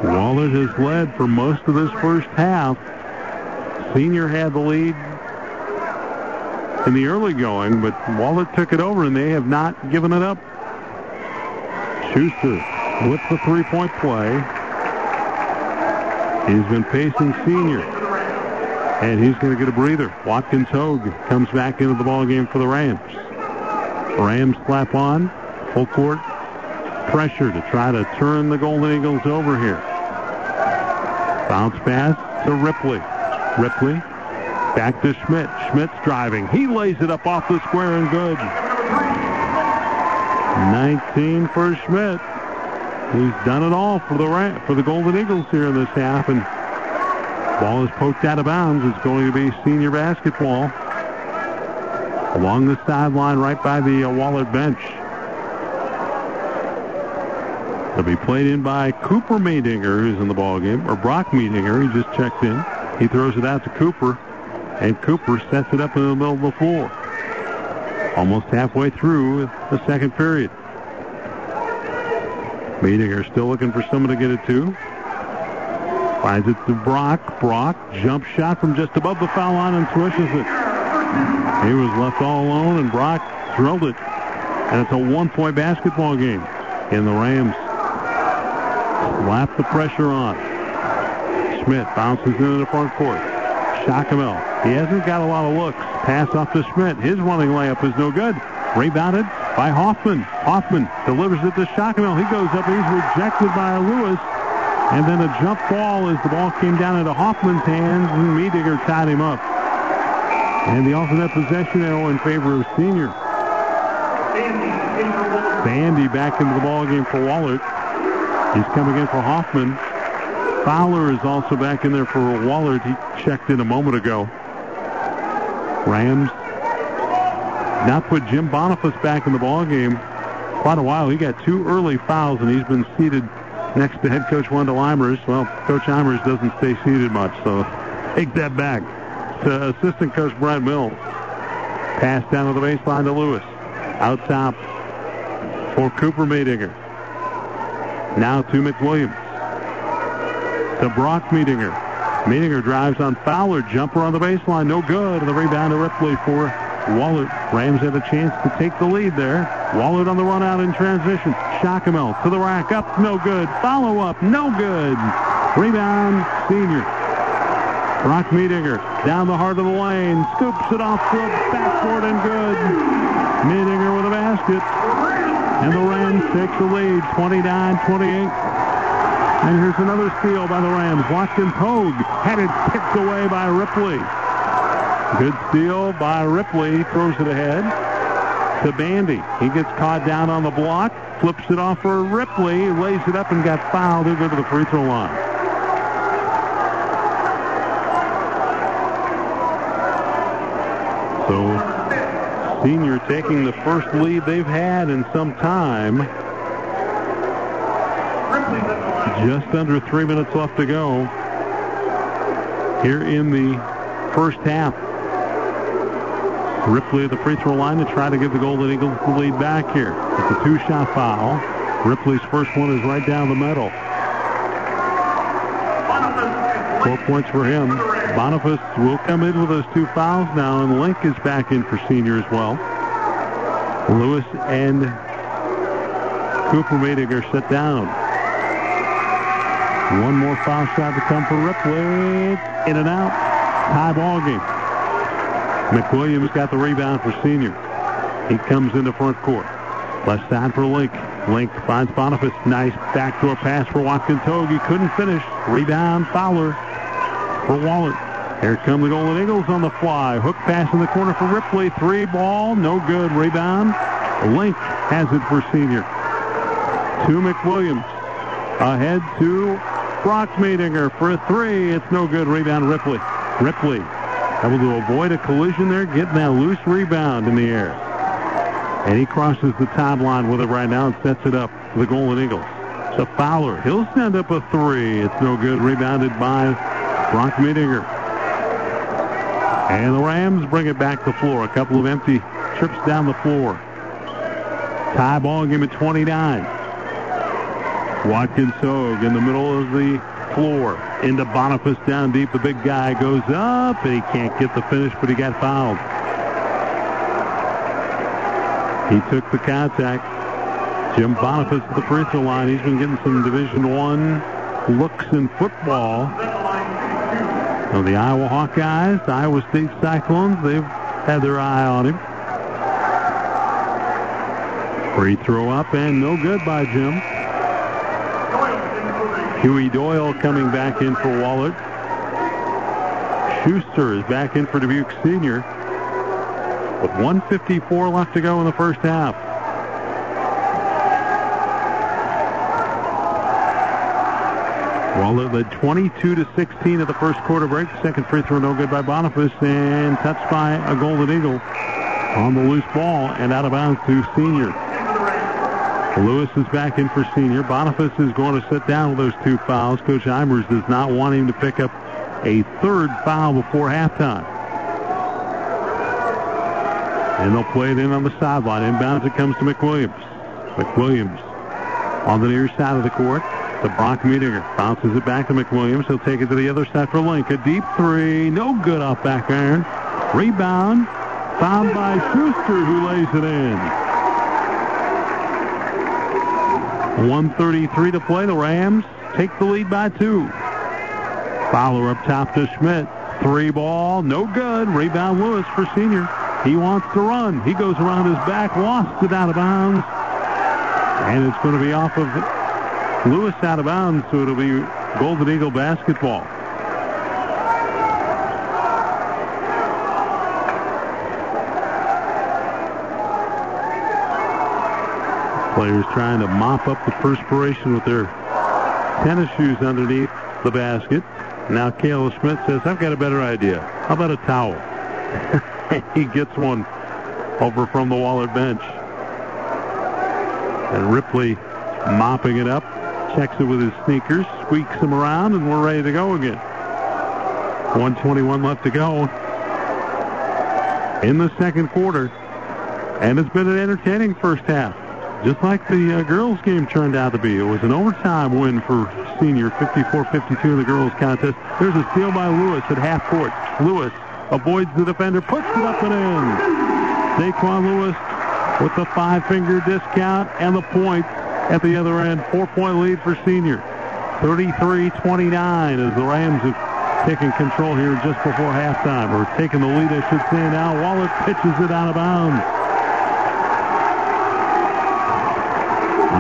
Wahlert has led for most of this first half. Senior had the lead in the early going, but Wahlert took it over, and they have not given it up. Schuster with the three-point play. He's been pacing Senior, and he's going to get a breather. Watkins Hogue comes back into the ball game for the Rams. Rams slap on, full court pressure to try to turn the Golden Eagles over here. Bounce pass to Ripley. Ripley back to Schmidt. Schmidt's driving. He lays it up off the square and good. 19 for Schmidt. He's done it all for the for the Golden Eagles here in this half, and ball is poked out of bounds. It's going to be senior basketball along the sideline, right by the uh, bench. It'll be played in by Cooper Medinger, who's in the ball game, or Brock Medinger. He just checked in. He throws it out to Cooper, and Cooper sets it up in the middle of the floor. Almost halfway through the second period. Medinger still looking for someone to get it to. Finds it to Brock. Brock, jump shot from just above the foul line and swishes it. He was left all alone, and Brock drilled it. And it's a one-point basketball game. And the Rams slap the pressure on. Schmidt bounces into the front court. Schockamel. He hasn't got a lot of looks. Pass off to Schmidt. His running layup is no good. Rebounded by Hoffman. Hoffman delivers it to Schockamel. He goes up. He's rejected by Lewis. And then a jump ball as the ball came down into Hoffman's hands, and Medinger tied him up. And the alternate possession arrow in favor of Senior. Bandy back into the ball game for Wahlert. He's coming in for Hoffman. Fowler is also back in there for Wahlert. He checked in a moment ago. Rams not put Jim Boniface back in the ball game quite a while. He got two early fouls, and he's been seated next to head coach Wendell Eimers. Well, Coach Eimers doesn't stay seated much, so take that back. To assistant coach Brad Mills. Pass down to the baseline to Lewis. Out top for Cooper Medinger. Now to McWilliams. To Brock Medinger. Medinger drives on Fowler. Jumper on the baseline. No good. And the rebound to Ripley for Wahlert. Rams had a chance to take the lead there. Wahlert on the run out in transition. Schockamel to the rack. Up. No good. Follow up. No good. Rebound. Senior. Brock Medinger down the heart of the lane. Scoops it off the backboard and good. Medinger with a basket. And the Rams take the lead, 29-28. And here's another steal by the Rams. Watkins Hogue had it picked away by Ripley. Good steal by Ripley. Throws it ahead to Bandy. He gets caught down on the block. Flips it off for Ripley. Lays it up and got fouled. He'll go to the free throw line. So Senior taking the first lead they've had in some time. Just under three minutes left to go here in the first half. Ripley at the free throw line to try to give the Golden Eagles the lead back here. It's a two-shot foul. Ripley's first one is right down the middle. Four points for him. Boniface will come in with those two fouls now, and Link is back in for senior as well. Lewis and Cooper Medinger sit down. One more foul shot to come for Ripley. In and out. Tie ball game. McWilliams got the rebound for senior. He comes into front court. Left side for Link. Link finds Boniface. Nice backdoor pass for Watkins Hogue. He couldn't finish. Rebound Fowler for Wahlert. Here come the Golden Eagles on the fly. Hook pass in the corner for Ripley. Three ball. No good. Rebound. Link has it for senior. To McWilliams. Ahead to Brock Medinger for a three. It's no good. Rebound Ripley. Ripley able to avoid a collision there, getting that loose rebound in the air. And he crosses the timeline with it right now and sets it up for the Golden Eagles. To Fowler. He'll send up a three. It's no good. Rebounded by Brock Medinger. And the Rams bring it back to the floor. A couple of empty trips down the floor. Tie ball game at 29. Watkins Hogue in the middle of the floor. Into Boniface down deep. The big guy goes up, and he can't get the finish, but he got fouled. He took the contact. Jim Boniface at the free throw line. He's been getting some Division One looks in football. So the Iowa Hawkeyes, the Iowa State Cyclones, they've had their eye on him. Free throw up and no good by Jim. Huey Doyle coming back in for Wahlert. Schuster is back in for Dubuque Senior with 154 left to go in the first half. Wahlert led 22 to 16 at the first quarter break. Second free throw no good by Boniface and touched by a Golden Eagle on the loose ball and out of bounds to Senior. Lewis is back in for senior. Boniface is going to sit down with those two fouls. Coach Eimers does not want him to pick up a third foul before halftime. And they'll play it in on the sideline. Inbounds it comes to McWilliams. McWilliams on the near side of the court to Brock Medinger. Bounces it back to McWilliams. He'll take it to the other side for Link. A deep three. No good off back iron. Rebound. Found by Schuster who lays it in. 133 to play. The Rams take the lead by two. Fowler up top to Schmidt. Three ball, no good. Rebound Lewis for senior. He wants to run. He goes around his back, lost it out of bounds. And it's going to be off of Lewis out of bounds, so it'll be Golden Eagle basketball. Players trying to mop up the perspiration with their tennis shoes underneath the basket. Now Caleb Schmidt says, I've got a better idea. How about a towel? he gets one over from the Wahlert bench. And Ripley mopping it up, checks it with his sneakers, squeaks them around, and we're ready to go again. 121 left to go in the second quarter. And it's been an entertaining first half just like the uh, girls' game turned out to be. It was an overtime win for senior, 54-52 in the girls' contest. There's a steal by Lewis at half court. Lewis avoids the defender, puts it up and in. Daquan Lewis with the five-finger discount and the point at the other end. Four-point lead for senior. 33-29 as the Rams have taken control here just before halftime, or taking the lead, I should say now. Wahlert pitches it out of bounds.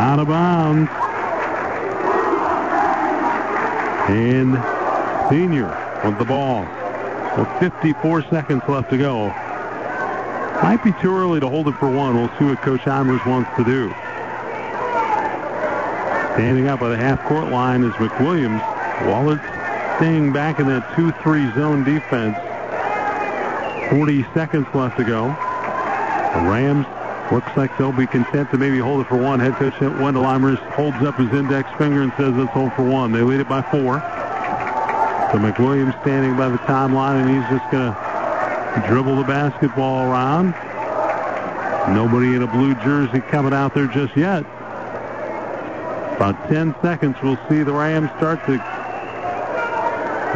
Out of bounds. And Senior with the ball. With 54 seconds left to go. Might be too early to hold it for one. We'll see what Coach Eimers wants to do. Standing up by the half-court line is McWilliams. Wahlert staying back in that 2-3 zone defense. 40 seconds left to go. The Rams Looks like they'll be content to maybe hold it for one. Head coach Wendell Eimers holds up his index finger and says let's hold for one. They lead it by four. So McWilliams standing by the timeline, and he's just going to dribble the basketball around. Nobody in a blue jersey coming out there just yet. About 10 seconds, we'll see the Rams start to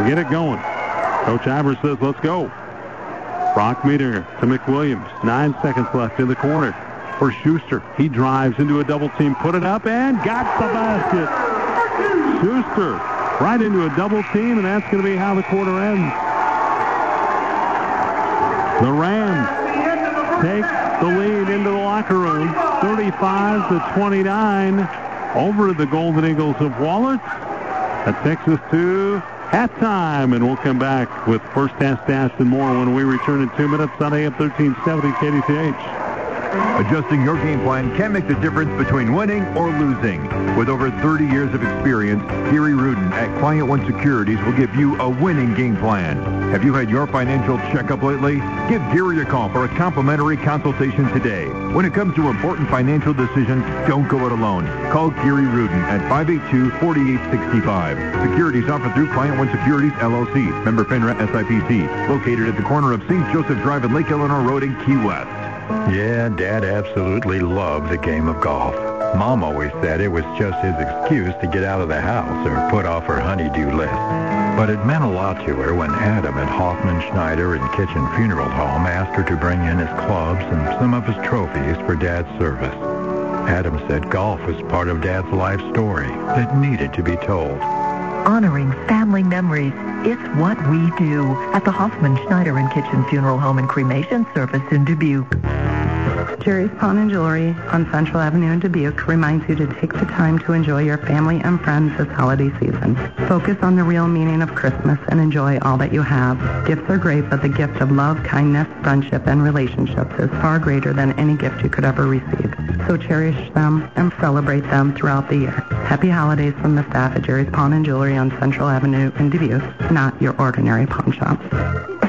get it going. Coach Eimers says, let's go. Brock Meter to McWilliams. Nine seconds left in the corner for Schuster. He drives into a double team, put it up, and got the basket. Schuster right into a double team, and that's going to be how the quarter ends. The Rams take the lead into the locker room. 35 to 29 over the Golden Eagles of. That takes us to halftime, and we'll come back with first half stats and more when we return in two minutes on AM 1370 KDTH. Adjusting your game plan can make the difference between winning or losing. With over 30 years of experience, Gary Rudin at Client One Securities will give you a winning game plan. Have you had your financial checkup lately? Give Gary a call for a complimentary consultation today. When it comes to important financial decisions, don't go it alone. Call Gary Rudin at 582-4865. Securities offered through Client One Securities, LLC. Member FINRA SIPC. Located at the corner of St. Joseph Drive and Lake Eleanor Road in Key West. Yeah, Dad absolutely loved the game of golf. Mom always said it was just his excuse to get out of the house or put off her honeydew list. But it meant a lot to her when Adam at Hoffman, Schneider, and Kitchen Funeral Home asked her to bring in his clubs and some of his trophies for Dad's service. Adam said golf was part of Dad's life story that needed to be told. Honoring family memories. It's what we do at the Hoffman, Schneider, and Kitchen Funeral Home and Cremation Service in Dubuque. Jerry's Pawn and Jewelry on Central Avenue in Dubuque reminds you to take the time to enjoy your family and friends this holiday season. Focus on the real meaning of Christmas and enjoy all that you have. Gifts are great, but the gift of love, kindness, friendship, and relationships is far greater than any gift you could ever receive. So cherish them and celebrate them throughout the year. Happy holidays from the staff at Jerry's Pawn and Jewelry on Central Avenue in Dubuque, not your ordinary pawn shop.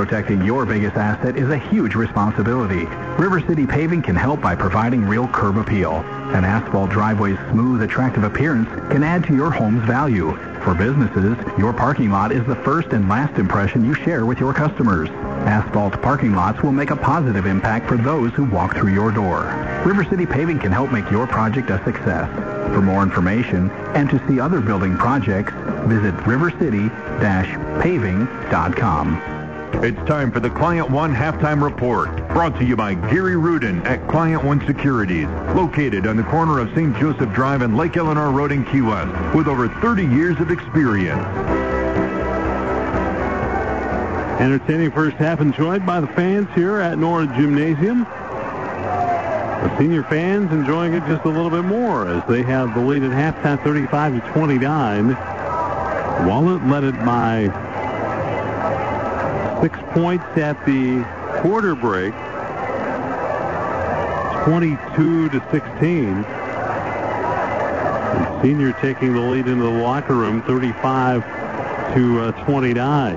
Protecting your biggest asset is a huge responsibility. River City Paving can help by providing real curb appeal. An asphalt driveway's smooth, attractive appearance can add to your home's value. For businesses, your parking lot is the first and last impression you share with your customers. Asphalt parking lots will make a positive impact for those who walk through your door. River City Paving can help make your project a success. For more information and to see other building projects, visit rivercity-paving.com. It's time for the Client One Halftime Report, brought to you by Gary Rudin at Client One Securities, located on the corner of St. Joseph Drive and Lake Eleanor Road in Key West, with over 30 years of experience. Entertaining first half enjoyed by the fans here at Nora Gymnasium. The senior fans enjoying it just a little bit more as they have the lead at halftime 35 to 29. Wahlert led it by points at the quarter break. 22 to 16. The senior taking the lead into the locker room 35 to uh, 29.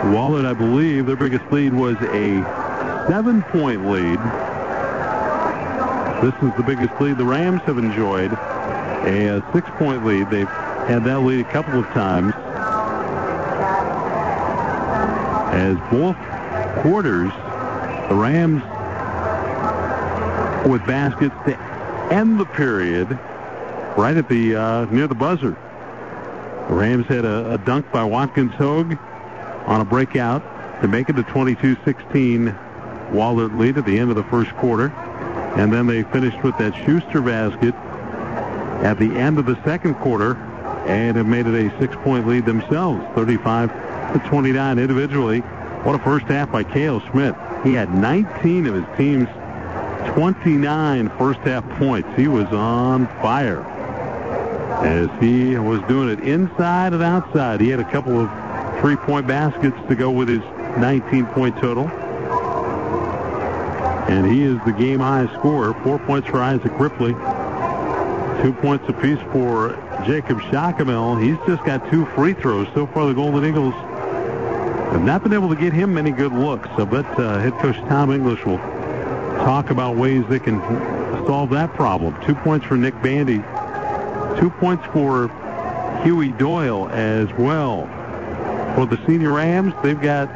Wahlert, I believe, their biggest lead was a seven-point lead. This is the biggest lead the Rams have enjoyed. A, a six-point lead. They've had that lead a couple of times. As both quarters, the Rams with baskets to end the period right at the uh, near the buzzer. The Rams had a, a dunk by Watkins Hogue on a breakout to make it a 22-16 Wahlert lead at the end of the first quarter. And then they finished with that Schuster basket at the end of the second quarter and have made it a six-point lead themselves, 35 to 29 individually. What a first half by Cale Schmidt. He had 19 of his team's 29 first half points. He was on fire as he was doing it inside and outside. He had a couple of three-point baskets to go with his 19-point total. And he is the game high scorer. Four points for Isaac Ripley. Two points apiece for Jacob Schackamel. He's just got two free throws. So far, the Golden Eagles have not been able to get him many good looks. I bet uh, head coach Tom English will talk about ways they can solve that problem. Two points for Nick Bandy. Two points for Huey Doyle as well. For the senior Rams, they've got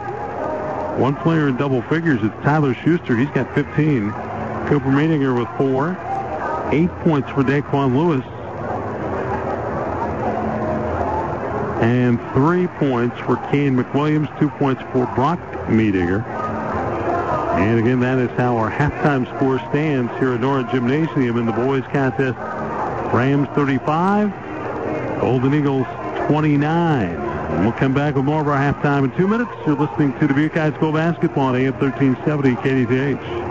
one player in double figures. It's Tyler Schuster. He's got 15. Cooper Medinger with four. Eight points for Daquan Lewis. And three points for Kane McWilliams. Two points for Brock Medinger. And again, that is how our halftime score stands here at Nora Gymnasium in the boys contest. Rams 35, Golden Eagles 29. And we'll come back with more of our halftime in two minutes. You're listening to Dubuque High School Basketball on AM 1370 KDTH.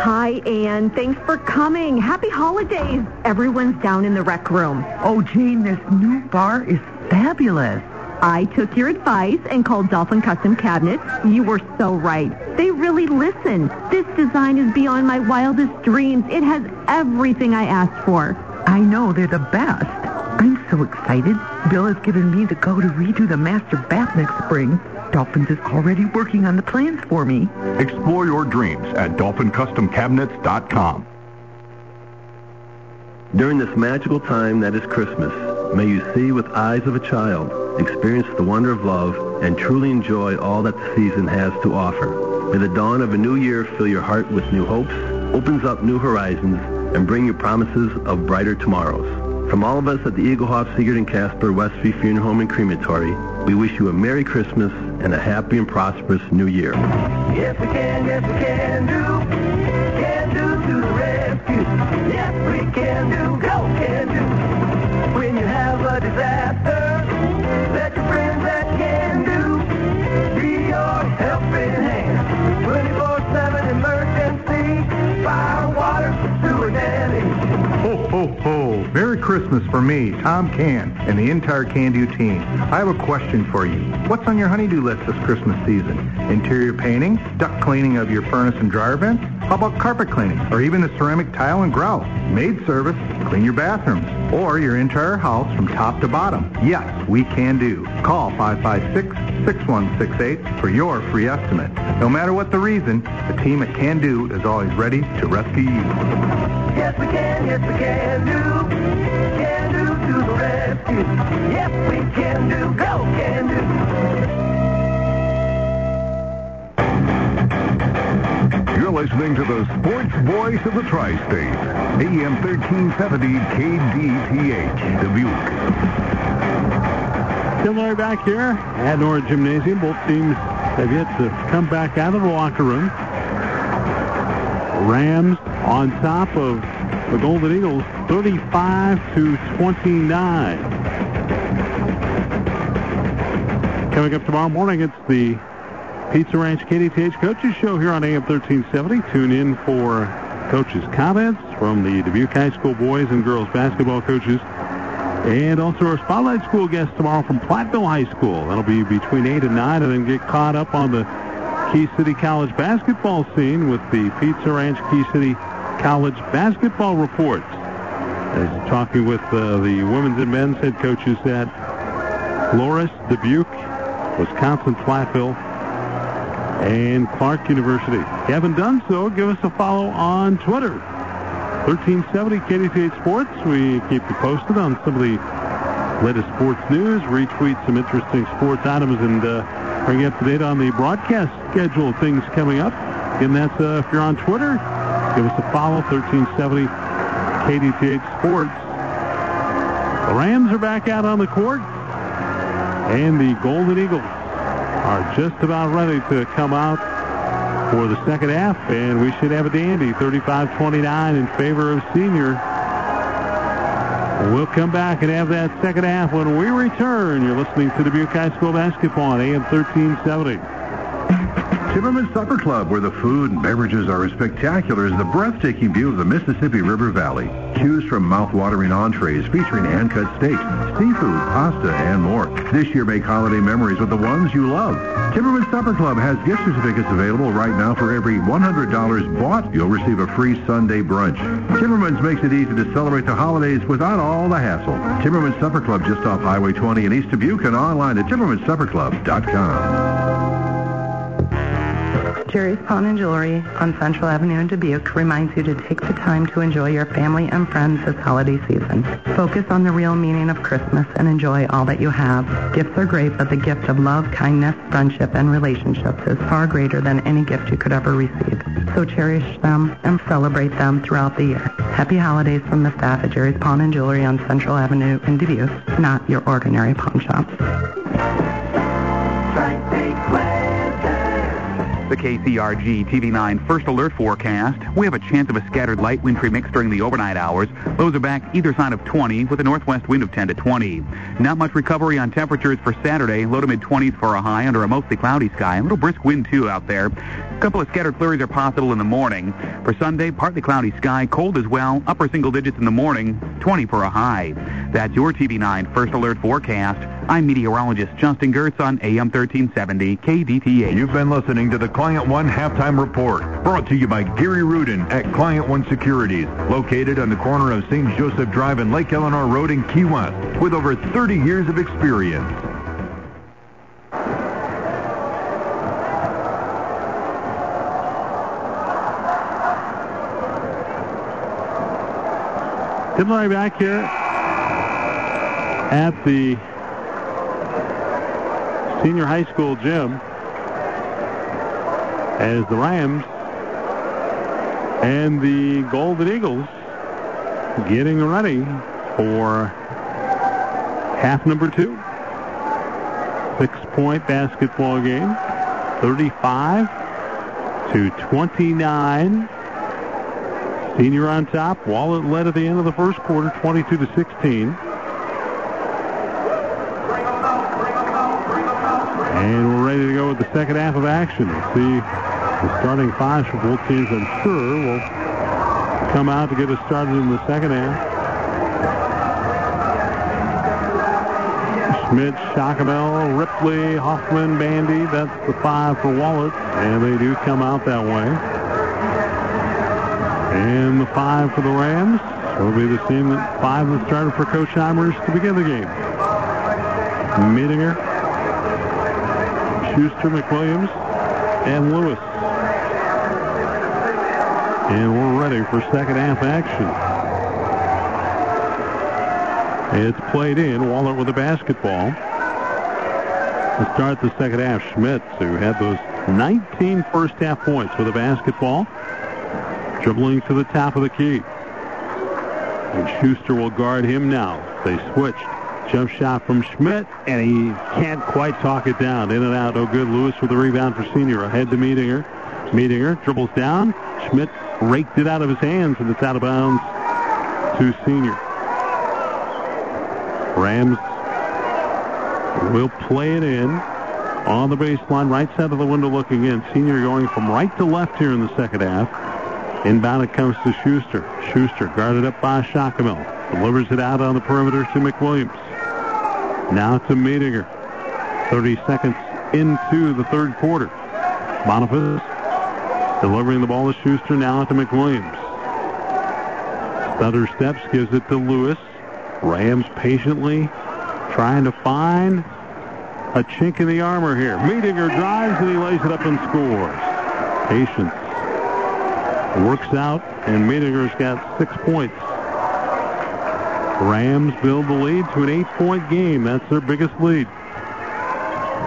Hi, Anne. Thanks for coming. Happy holidays. Everyone's down in the rec room. Oh, Jane, this new bar is fabulous. I took your advice and called Dolphin Custom Cabinets. You were so right. They really listen. This design is beyond my wildest dreams. It has everything I asked for. I know they're the best. I'm so excited. Bill has given me the go to redo the master bath next spring. Dolphins is already working on the plans for me. Explore your dreams at dolphincustomcabinets.com. During this magical time that is Christmas, may you see with eyes of a child, experience the wonder of love, and truly enjoy all that the season has to offer. May the dawn of a new year fill your heart with new hopes, opens up new horizons, and bring you promises of brighter tomorrows. From all of us at the Egelhof, Siegert and Casper Westview Funeral Home and Crematory, we wish you a Merry Christmas and a happy and prosperous New Year. Yes, we can, yes, we can do. Can do to the rescue. Yes, we can do. Go, can do. When you have a disaster, Christmas for me, Tom Can, and the entire Can Do team. I have a question for you. What's on your honeydew list this Christmas season? Interior painting? Duct cleaning of your furnace and dryer vents? How about carpet cleaning? Or even the ceramic tile and grout? Maid service? Clean your bathrooms? Or your entire house from top to bottom? Yes, we can do. Call 556-6168 for your free estimate. No matter what the reason, the team at Can Do is always ready to rescue you. Yes, we can, yes, we can do. Can do to the rescue. Yes, we can do. Go, can You're listening to the sports voice of the tri-state, AM 1370 KDTH, Dubuque. Similar back here at Nora Gymnasium. Both teams have yet to come back out of the locker room. Rams on top of the Golden Eagles, 35 to 29. Coming up tomorrow morning, it's the Pizza Ranch KDTH Coaches Show here on AM 1370. Tune in for coaches' comments from the Dubuque High School boys and girls basketball coaches. And also our Spotlight School guest tomorrow from Platteville High School. That'll be between 8 and 9 and then get caught up on the Key City College basketball scene with the Pizza Ranch Key City College basketball reports. As talking with uh, the women's and men's head coaches at Loras, Dubuque, Wisconsin Platteville, and Clarke University. If you haven't done so, give us a follow on Twitter. 1370 KDTH Sports. We keep you posted on some of the latest sports news, retweet some interesting sports items, and uh, bring you up to date on the broadcast schedule, of things coming up. Again, that's uh, if you're on Twitter, give us a follow, 1370 KDTH Sports. The Rams are back out on the court, and the Golden Eagles are just about ready to come out for the second half, and we should have a dandy, 35-29 in favor of Senior. We'll come back and have that second half when we return. You're listening to Dubuque High School basketball on AM 1370. Timmerman Supper Club, where the food and beverages are as spectacular as the breathtaking view of the Mississippi River Valley. Choose from mouth-watering entrees featuring hand-cut steaks, seafood, pasta, and more. This year, make holiday memories with the ones you love. Timmerman Supper Club has gift certificates available right now for every $100 bought. You'll receive a free Sunday brunch. Timmerman's makes it easy to celebrate the holidays without all the hassle. Timmerman Supper Club just off Highway 20 in East Dubuque and online at timmermansupperclub.com. Jerry's Pawn and Jewelry on Central Avenue in Dubuque reminds you to take the time to enjoy your family and friends this holiday season. Focus on the real meaning of Christmas and enjoy all that you have. Gifts are great, but the gift of love, kindness, friendship, and relationships is far greater than any gift you could ever receive. So cherish them and celebrate them throughout the year. Happy holidays from the staff at Jerry's Pawn and Jewelry on Central Avenue in Dubuque, not your ordinary pawn shop. The KCRG TV9 First Alert forecast. We have a chance of a scattered light wintry mix during the overnight hours. Lows are back either side of 20 with a northwest wind of 10 to 20. Not much recovery on temperatures for Saturday. Low to mid 20s for a high under a mostly cloudy sky. A little brisk wind too out there. A couple of scattered flurries are possible in the morning. For Sunday, partly cloudy sky, cold as well. Upper single digits in the morning, 20 for a high. That's your TV9 First Alert forecast. I'm meteorologist Justin Gehrts on AM 1370 KDTH. You've been listening to the Client One Halftime Report, brought to you by Gary Rudin at Client One Securities, located on the corner of St. Joseph Drive and Lake Eleanor Road in Key West, with over 30 years of experience. Morning back here at the senior high school gym as the Rams and the Golden Eagles getting ready for half number two. Six-point basketball game, 35 to 29. Senior on top. Wahlert led at the end of the first quarter, 22 to 16. And we're ready to go with the second half of action. See the starting five for both teams, I'm sure, will come out to get us started in the second half. Schmidt, Shachabel, Ripley, Hoffman, Bandy. That's the five for Wahlert, and they do come out that way. And the five for the Rams will be the same five that started for Coach Eimers to begin the game. Medinger, Schuster, McWilliams, and Lewis. And we're ready for second half action. It's played in. Wahlert with the basketball. To start the second half, Schmidt, who had those 19 first half points with a basketball, dribbling to the top of the key. And Schuster will guard him now. They switched. Jump shot from Schmidt, and he can't quite talk it down. In and out, no good. Lewis with the rebound for Senior. Ahead to Medinger. Medinger dribbles down. Schmidt raked it out of his hands, and it's out of bounds to Senior. Rams will play it in on the baseline, right side of the window looking in. Senior going from right to left here in the second half. Inbound it comes to Schuster. Schuster guarded up by Shockamel. Delivers it out on the perimeter to McWilliams. Now to Medinger. 30 seconds into the third quarter. Boniface delivering the ball to Schuster now to McWilliams. Stutter steps, gives it to Lewis. Rams patiently trying to find a chink in the armor here. Medinger drives and he lays it up and scores. Patience works out, and Medinger's got six points. Rams build the lead to an eight-point game. That's their biggest lead.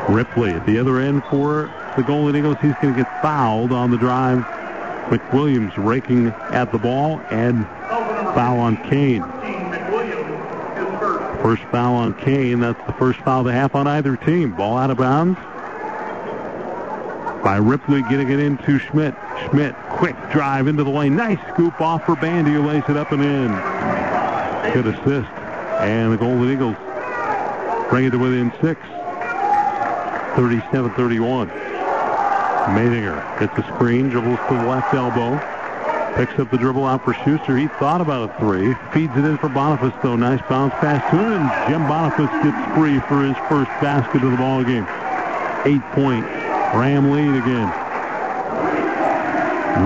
Ripley at the other end for the Golden Eagles. He's going to get fouled on the drive. McWilliams raking at the ball and foul on Kane. First foul on Kane. That's the first foul of the half on either team. Ball out of bounds by Ripley getting it into Schmidt. Schmidt, quick drive into the lane. Nice scoop off for Bandy who lays it up and in. Good assist. And the Golden Eagles bring it to within six. 37-31. Medinger gets the screen, dribbles to the left elbow. Picks up the dribble out for Schuster. He thought about a three. Feeds it in for Boniface, though. Nice bounce pass to him, and Jim Boniface gets free for his first basket of the ball game. Eight-point Ram lead again.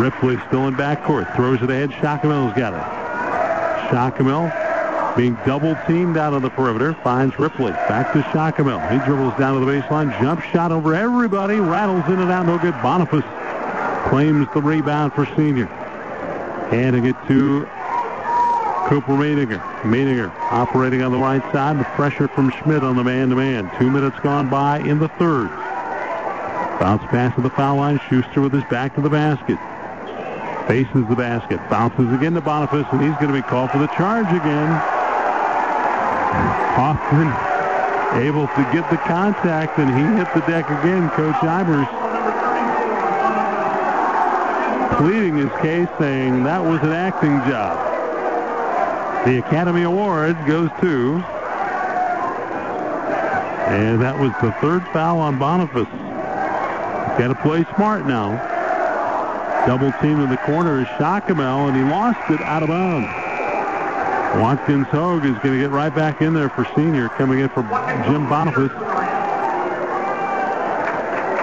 Ripley still in backcourt. Throws it ahead. Shockamel's got it. Shockamel being double teamed out of the perimeter. Finds Ripley. Back to Shockamel. He dribbles down to the baseline. Jump shot over everybody. Rattles in and out. No good. Boniface claims the rebound for senior. Handing it to Cooper Medinger. Medinger operating on the right side. The pressure from Schmidt on the man-to-man. Two minutes gone by in the third. Bounce pass to the foul line. Schuster with his back to the basket. Faces the basket. Bounces again to Boniface, and he's going to be called for the charge again. Hoffman able to get the contact, and he hit the deck again. Coach Eimers pleading his case, saying that was an acting job. The Academy Award goes to, and that was the third foul on Boniface. Got to play smart now. Double team in the corner is Shockamel, and he lost it out of bounds. Watkins Hogue is going to get right back in there for senior, coming in for Jim Boniface.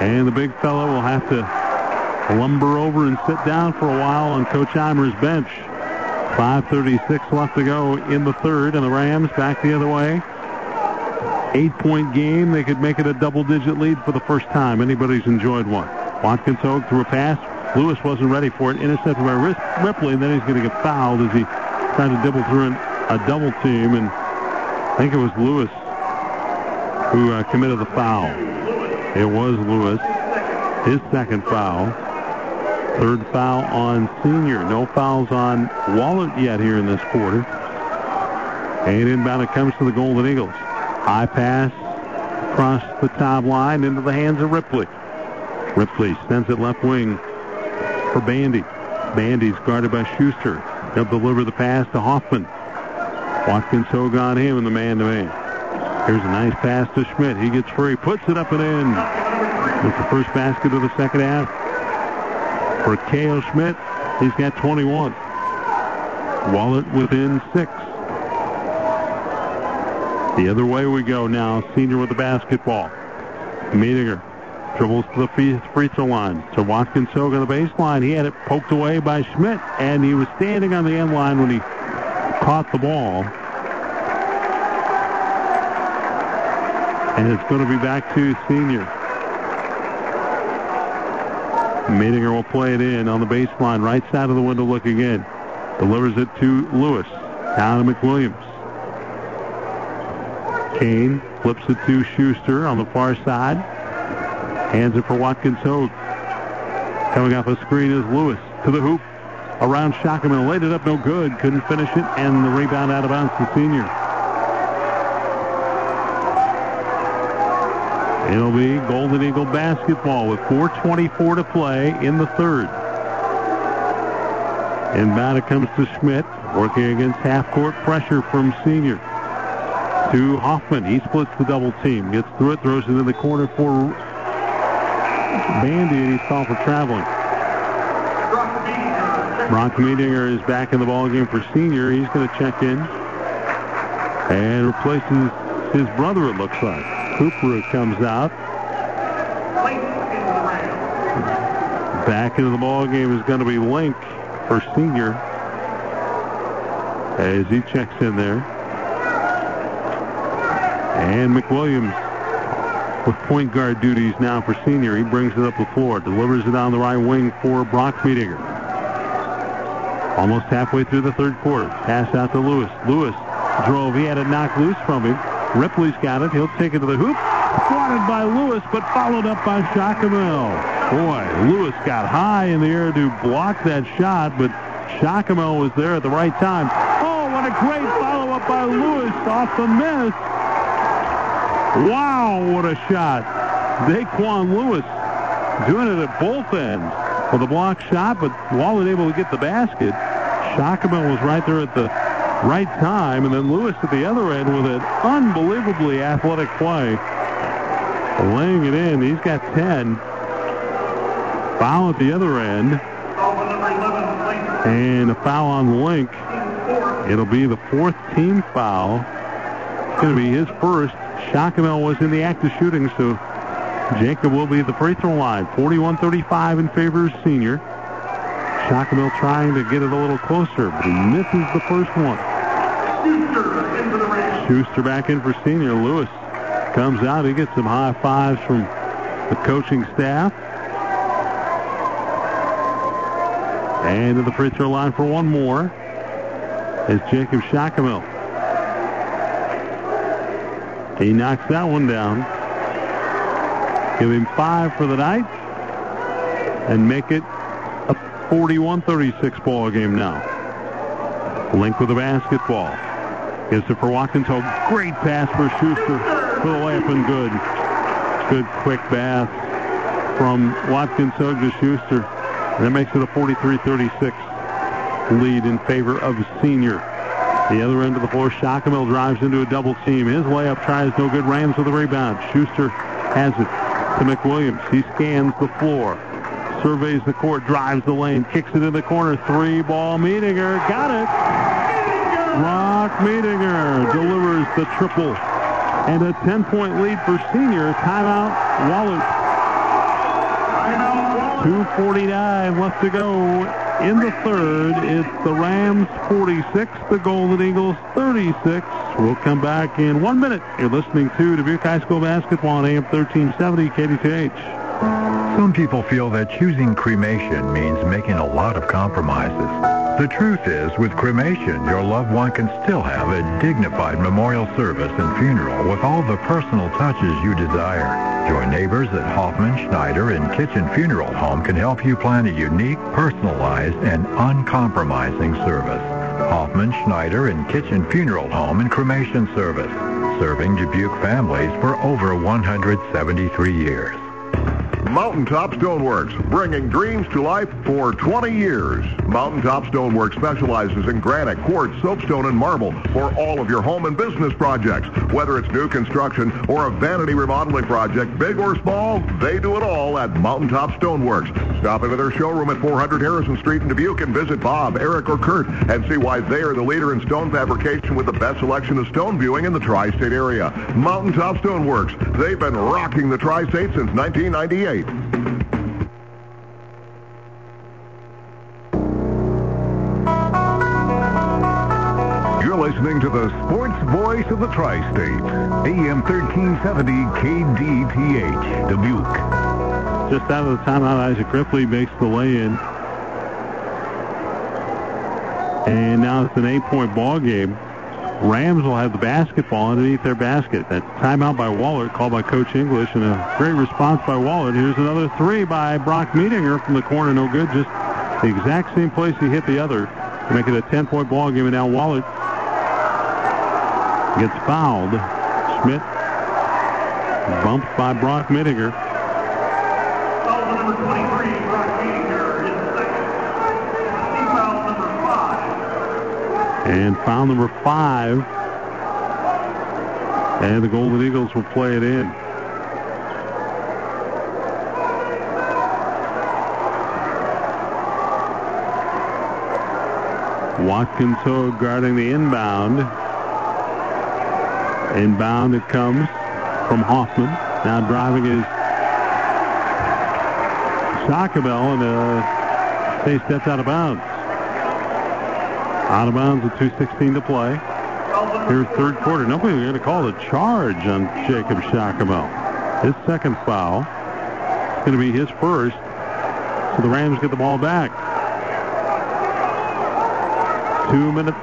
And the big fellow will have to lumber over and sit down for a while on Coach Eimer's bench. 5.36 left to go in the third, and the Rams back the other way. Eight-point game. They could make it a double-digit lead for the first time. Anybody's enjoyed one. Watkins Hogue threw a pass. Lewis wasn't ready for it. Intercepted by Ripley, and then he's going to get fouled as he tried to dribble through a double team, and I think it was Lewis who uh, committed the foul. It was Lewis. His second foul. Third foul on Senior. No fouls on Wahlert yet here in this quarter. And inbound it comes to the Golden Eagles. High pass across the top line into the hands of Ripley. Ripley sends it left wing for Bandy. Bandy's guarded by Schuster. He'll deliver the pass to Hoffman. Watkins Hogue on him in the man-to-man. Here's a nice pass to Schmidt. He gets free, puts it up and in. It's the first basket of the second half. For Cale Schmidt, he's got 21. Wahlert within six. The other way we go now. Senior with the basketball. Medinger dribbles to the free, free throw line. To Watkins Hogue on the baseline. He had it poked away by Schmidt, and he was standing on the end line when he caught the ball. And it's going to be back to Senior. Medinger will play it in on the baseline, right side of the window looking in. Delivers it to Lewis. Down to McWilliams. Kane flips it to Schuster on the far side. Hands it for Watkins Hogue. Coming off a screen is Lewis to the hoop. Around Shockamel. Laid it up no good. Couldn't finish it. And the rebound out of bounds to Senior. It'll be Golden Eagle basketball with 4.24 to play in the third. Inbound it comes to Schmidt, working against half-court pressure from Senior. To Hoffman. He splits the double team. Gets through it, throws it in the corner for Bandy, and he's called for traveling. Brock Medinger is back in the ballgame for Senior. He's going to check in and replaces his brother, it looks like. Cooper comes out. Back into the ball game is going to be Link for Senior as he checks in there. And McWilliams with point guard duties now for Senior. He brings it up the floor, delivers it on the right wing for Brock Medinger. Almost halfway through the third quarter. Pass out to Lewis. Lewis drove. He had it knocked loose from him. Ripley's got it. He'll take it to the hoop. Swatted by Lewis, but followed up by Shockamel. Boy, Lewis got high in the air to block that shot, but Shockamel was there at the right time. Oh, what a great follow-up by Lewis off the miss. Wow, what a shot. Daquan Lewis doing it at both ends with a block shot, but Wahlert able to get the basket. Shockamel was right there at the right time, and then Lewis at the other end with an unbelievably athletic play. Laying it in. He's got 10. Foul at the other end. And a foul on Link. It'll be the fourth team foul. It's going to be his first. Shockamel was in the act of shooting, so Jacob will be at the free throw line. 41-35 in favor of senior. Shockamel trying to get it a little closer, but he misses the first one. Schuster back in for senior. Lewis comes out. He gets some high fives from the coaching staff. And to the free throw line for one more is Jacob Shockamel. He knocks that one down. Give him five for the night and make it a 41-36 ball game now. Link with the basketball. Gives it for Watkins. Oh, great pass for Schuster for the layup and good. Good quick pass from Watkins Hogue to Schuster. And that makes it a 43-36 lead in favor of Senior. The other end of the floor, Shockamel drives into a double team. His layup tries no good. Rams with the rebound. Schuster has it to McWilliams. He scans the floor. Surveys the court, drives the lane, kicks it in the corner. Three ball Medinger. Got it. Brock Medinger delivers the triple. And a 10-point lead for senior. Timeout, Wahlert. 2.49 left to go in the third. It's the Rams 46, the Golden Eagles 36. We'll come back in one minute. You're listening to Dubuque High School basketball on AM 1370 KDTH. Some people feel that choosing cremation means making a lot of compromises. The truth is, with cremation, your loved one can still have a dignified memorial service and funeral with all the personal touches you desire. Your neighbors at Hoffman, Schneider, and Kitchen Funeral Home can help you plan a unique, personalized, and uncompromising service. Hoffman, Schneider, and Kitchen Funeral Home and Cremation Service, serving Dubuque families for over 173 years. Mountaintop Stoneworks, bringing dreams to life for 20 years. Mountaintop Stoneworks specializes in granite, quartz, soapstone, and marble for all of your home and business projects. Whether it's new construction or a vanity remodeling project, big or small, they do it all at Mountaintop Stoneworks. Stop into their showroom at 400 Harrison Street in Dubuque and visit Bob, Eric, or Kurt and see why they are the leader in stone fabrication with the best selection of stone viewing in the tri-state area. Mountaintop Stoneworks. They've been rocking the tri-state since 1998. You're listening to the sports voice of the tri-state, AM 1370 KDTH, Dubuque. Just out of the timeout, Isaac Ripley makes the lay-in. And now it's an eight-point ball game. Rams will have the basketball underneath their basket. That timeout by Wahlert, called by Coach English, and a great response by Wahlert. Here's another three by Brock Medinger from the corner, no good. Just the exact same place he hit the other to make it a 10-point ball game. And now Wahlert gets fouled. Schmidt bumped by Brock Medinger. And foul number five. And the Golden Eagles will play it in. Watkins Hogue guarding the inbound. Inbound it comes from Hoffman. Now driving is Shockamel and uh, they steps out of bounds. Out of bounds with 2.16 to play. Here's third quarter. Nobody's going to call a charge on Jacob Shockamel. His second foul. It's going to be his first. So the Rams get the ball back. Two minutes,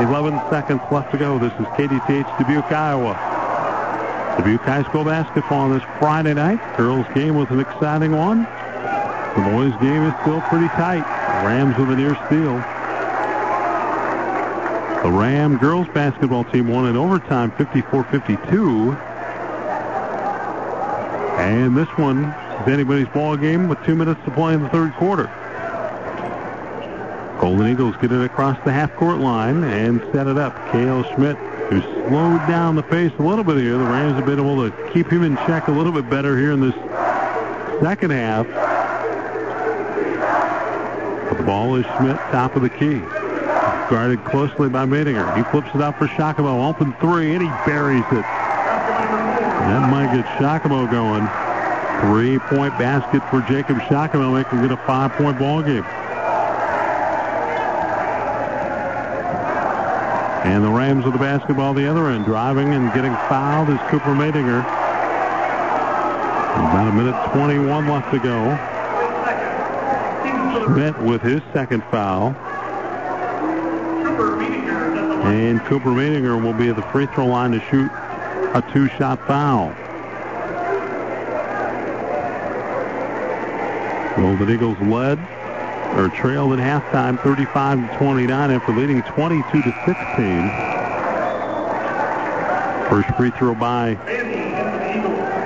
11 seconds left to go. This is KDTH Dubuque, Iowa. Dubuque High School basketball on this Friday night. Girls game was an exciting one. The boys game is still pretty tight. Rams with a near steal. The Ram girls basketball team won in overtime 54-52. And this one is anybody's ball game with two minutes to play in the third quarter. Golden Eagles get it across the half-court line and set it up. Cale Schmidt, who slowed down the pace a little bit here. The Rams have been able to keep him in check a little bit better here in this second half. The ball is Schmidt, top of the key. Guarded closely by Medinger. He flips it out for Shockamel. Open three, and he buries it. That might get Shockamel going. Three-point basket for Jacob Shockamel, making it a five-point ball game. And the Rams with the basketball the other end. Driving and getting fouled is Cooper Medinger. About a minute 21 left to go. Schmidt with his second foul. And Cooper Medinger will be at the free throw line to shoot a two-shot foul. Golden Eagles led or trailed at halftime 35 to 29 after leading 22 to 16. First free throw by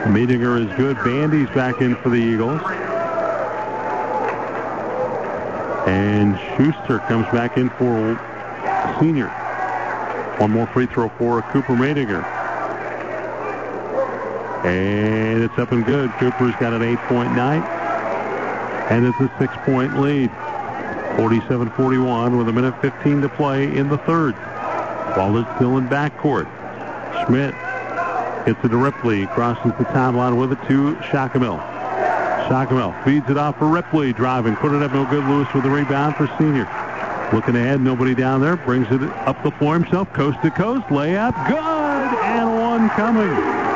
Medinger is good. Bandy's back in for the Eagles. And Schuster comes back in for senior. One more free throw for Cooper Medinger. And it's up and good. Cooper's got an eight-point night. And it's a six-point lead. 47-41 with a minute 15 to play in the third. Wahlert's still in backcourt. Schmidt gets it to Ripley. Crosses the timeline with it to Shockamel. Shockamel feeds it off for Ripley. Driving. Put it up no good. Lewis with the rebound for senior. Looking ahead. Nobody down there. Brings it up the floor himself. Coast to coast. Layup. Good. And one coming.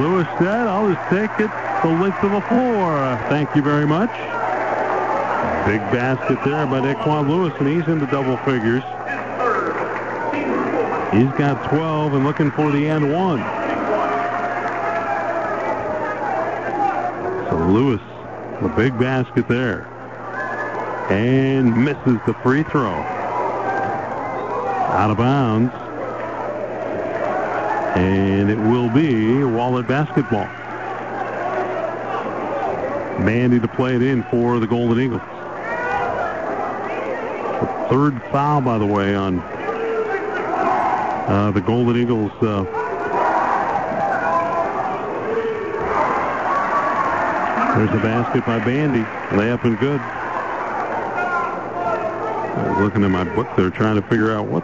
Lewis said, I'll just take it the length of the floor. Thank you very much. Big basket there by Daquan Lewis, and he's into double figures. He's got 12 and looking for the end one. So Lewis, a big basket there. And misses the free throw. Out of bounds. And it will be Wahlert basketball. Bandy to play it in for the Golden Eagles. The third foul, by the way, on uh, the Golden Eagles. Uh, there's a basket by Bandy. Layup and good. Looking at my book there trying to figure out what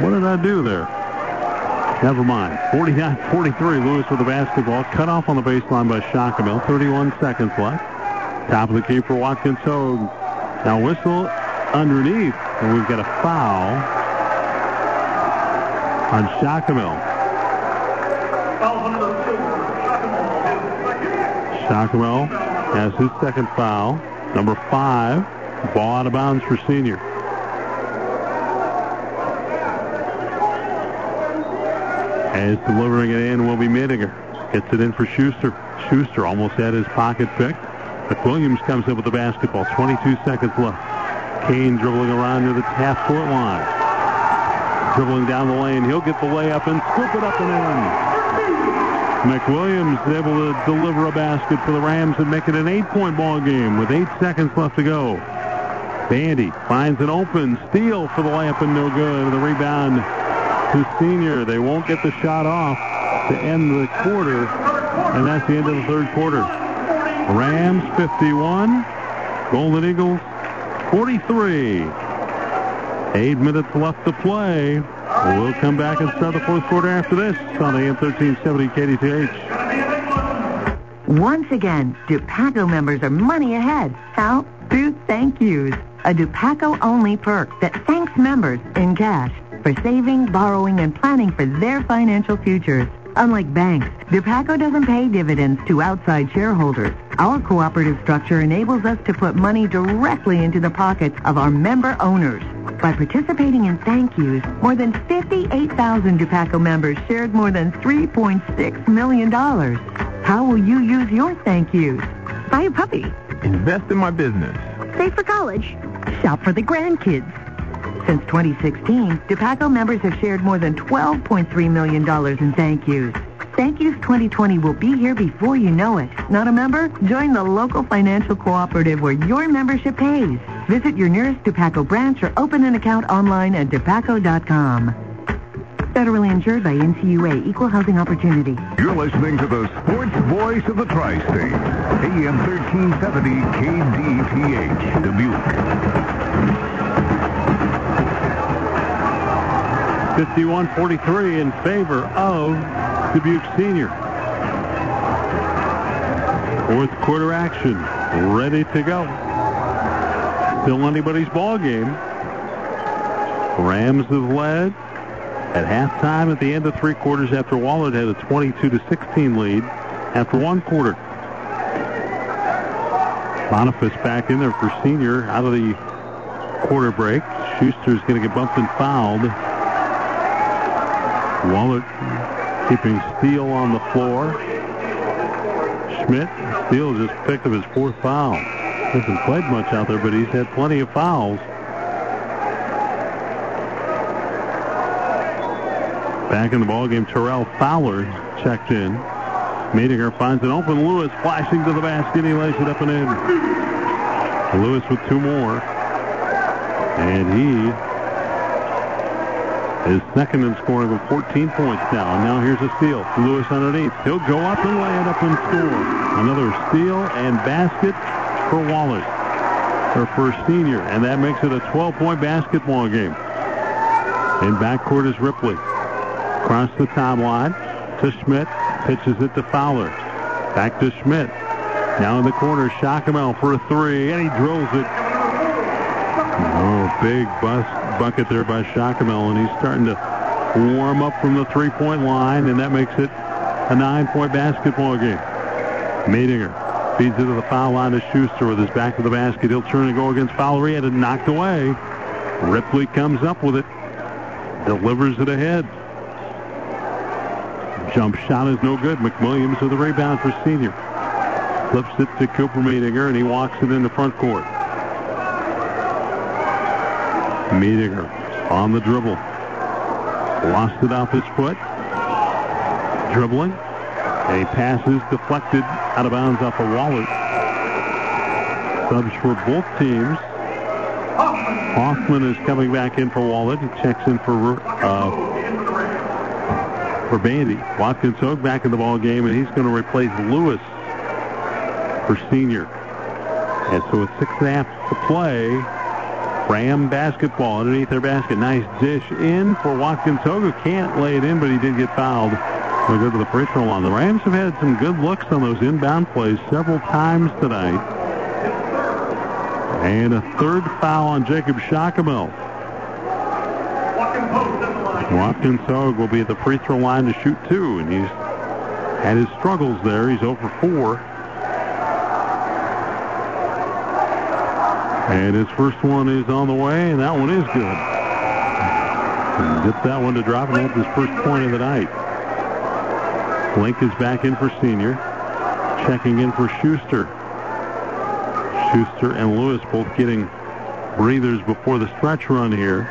what did I do there? Never mind. 49-43, Lewis with the basketball. Cut off on the baseline by Shockamel. 31 seconds left. Top of the key for Watkins Hogue. Now whistle underneath, and we've got a foul on Shockamel. Shockamel has his second foul. Number five. Ball out of bounds for senior. As delivering it in will be Medinger. Gets it in for Schuster. Schuster almost had his pocket picked. McWilliams comes in with the basketball. 22 seconds left. Kane dribbling around near the half-court line. Dribbling down the lane. He'll get the layup and scoop it up and in. McWilliams is able to deliver a basket for the Rams and make it an eight-point ball game with eight seconds left to go. Bandy finds an open steal for the layup and no good. The rebound to senior. They won't get the shot off to end the quarter, and that's the end of the third quarter. Rams 51, Golden Eagles 43. Eight minutes left to play. We'll come back and start the fourth quarter after this on AM 1370 KDTH. Once again, Dupaco members are money ahead. How? Through thank yous. A Dupaco-only perk that thanks members in cash for saving, borrowing, and planning for their financial futures. Unlike banks, Dupaco doesn't pay dividends to outside shareholders. Our cooperative structure enables us to put money directly into the pockets of our member owners. By participating in thank yous, more than 58,000 Dupaco members shared more than $3.6 million. How will you use your thank yous? Buy a puppy. Invest in my business. Save for college. Shop for the grandkids. Since 2016, Dupaco members have shared more than $12.3 million in thank yous. Thank Yous 2020 will be here before you know it. Not a member? Join the local financial cooperative where your membership pays. Visit your nearest Dupaco branch or open an account online at Dupaco.com. Federally insured by NCUA, Equal Housing Opportunity. You're listening to the sports voice of the tri-state, AM 1370 KDTH, Dubuque. 51-43 in favor of Dubuque Senior. Fourth quarter action, ready to go. Still anybody's ball game. Rams have led at halftime at the end of three quarters after Wahlert had a 22 to 16 lead after one quarter. Boniface back in there for senior out of the quarter break. Schuster's going to get bumped and fouled. Wahlert keeping Steele on the floor. Schmidt, Steele just picked up his fourth foul. Hasn't played much out there, but he's had plenty of fouls. Back in the ballgame, Terrell Fowler checked in. Medinger finds an open Lewis flashing to the basket. He lays it up and in. Lewis with two more. And he is second in scoring with 14 points now. And now here's a steal. Lewis underneath. He'll go up and land up and score. Another steal and basket for Wallace, her first senior. And that makes it a 12-point basketball game. In backcourt is Ripley. Across the timeline to Schmidt. Pitches it to Fowler. Back to Schmidt. Now in the corner, Shockamel for a three, and he drills it. Oh, big bus bucket there by Shockamel, and he's starting to warm up from the three-point line, and that makes it a nine-point basketball game. Medinger feeds it to the foul line to Schuster with his back to the basket. He'll turn and go against Fowler. and it knocked away. Ripley comes up with it, delivers it ahead. Jump shot is no good. McWilliams with the rebound for senior. Flips it to Cooper Medinger, and he walks it in the front court. Medinger on the dribble. Lost it off his foot. Dribbling. A pass is deflected out of bounds off a of Wahlert. Subs for both teams. Hoffman is coming back in for Wahlert. He checks in for uh, for Bandy. Watkins Hogue back in the ball game, and he's going to replace Lewis for senior. And so with six and a half to play, Ram basketball underneath their basket. Nice dish in for Watkins Hogue. Can't lay it in, but he did get fouled. So go to the free throw line. The Rams have had some good looks on those inbound plays several times tonight. And a third foul on Jacob Shockamel. Watkins Hogue will be at the free throw line to shoot two, and he's had his struggles there. He's over 4. And his first one is on the way, and that one is good. Get that one to drop, and that's his first point of the night. Link is back in for senior. Checking in for Schuster. Schuster and Lewis both getting breathers before the stretch run here.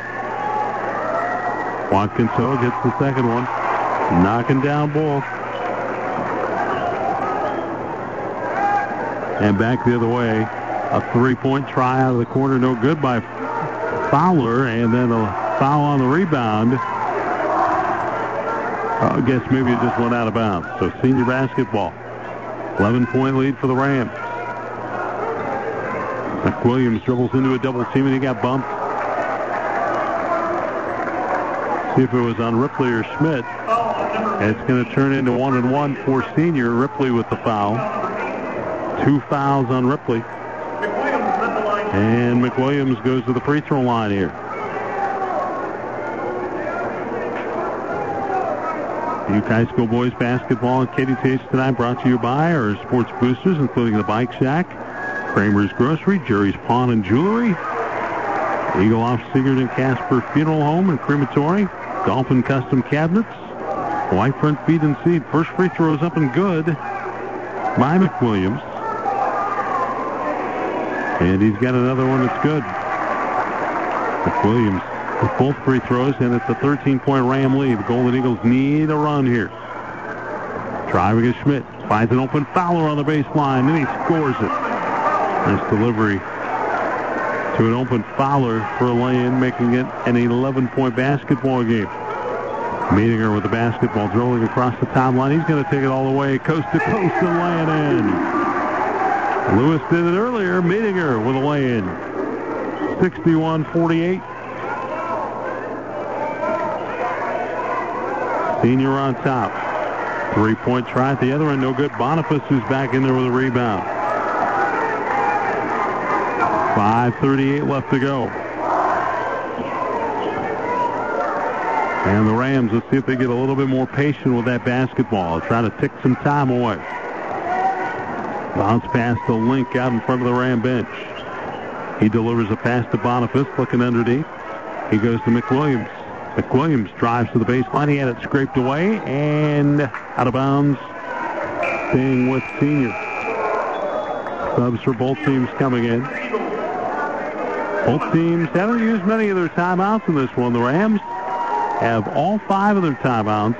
Watkins Hogue gets the second one. Knocking down both. And back the other way. A three-point try out of the corner, no good by Fowler, and then a foul on the rebound. Uh, I guess maybe it just went out of bounds. So senior basketball. 11-point lead for the Rams. McWilliams dribbles into a double team, and he got bumped. See if it was on Ripley or Schmidt. And it's going to turn into one and one for senior. Ripley with the foul. Two fouls on Ripley. And McWilliams goes to the free throw line here. Duke High School boys basketball KDTH tonight brought to you by our sports boosters, including the Bike Shack, Kramer's Grocery, Jerry's Pawn and Jewelry, Eagle Off Siegert and Casper Funeral Home and Crematory, Dolphin Custom Cabinets, White Front Feed and Seed. First free throw is up and good by McWilliams. And he's got another one that's good. Williams with both free throws, and it's a 13-point Ram lead. The Golden Eagles need a run here. Driving is Schmidt. Finds an open Fowler on the baseline, and he scores it. Nice delivery to an open Fowler for a lay-in, making it an 11-point basketball game. Medinger with the basketball, dribbling across the timeline. He's going to take it all the way, coast to coast, and lay it in. Lewis did it earlier. Medinger with a lay-in. 61-48. Senior on top. Three-point try at the other end, no good. Boniface is back in there with a rebound. 5.38 left to go. And the Rams, let's see if they get a little bit more patient with that basketball. Try to tick some time away. Bounce pass to Link out in front of the Ram bench. He delivers a pass to Boniface, looking underneath. He goes to McWilliams. McWilliams drives to the baseline. He had it scraped away and out of bounds. Staying with senior. Subs for both teams coming in. Both teams haven't used many of their timeouts in this one. The Rams have all five of their timeouts.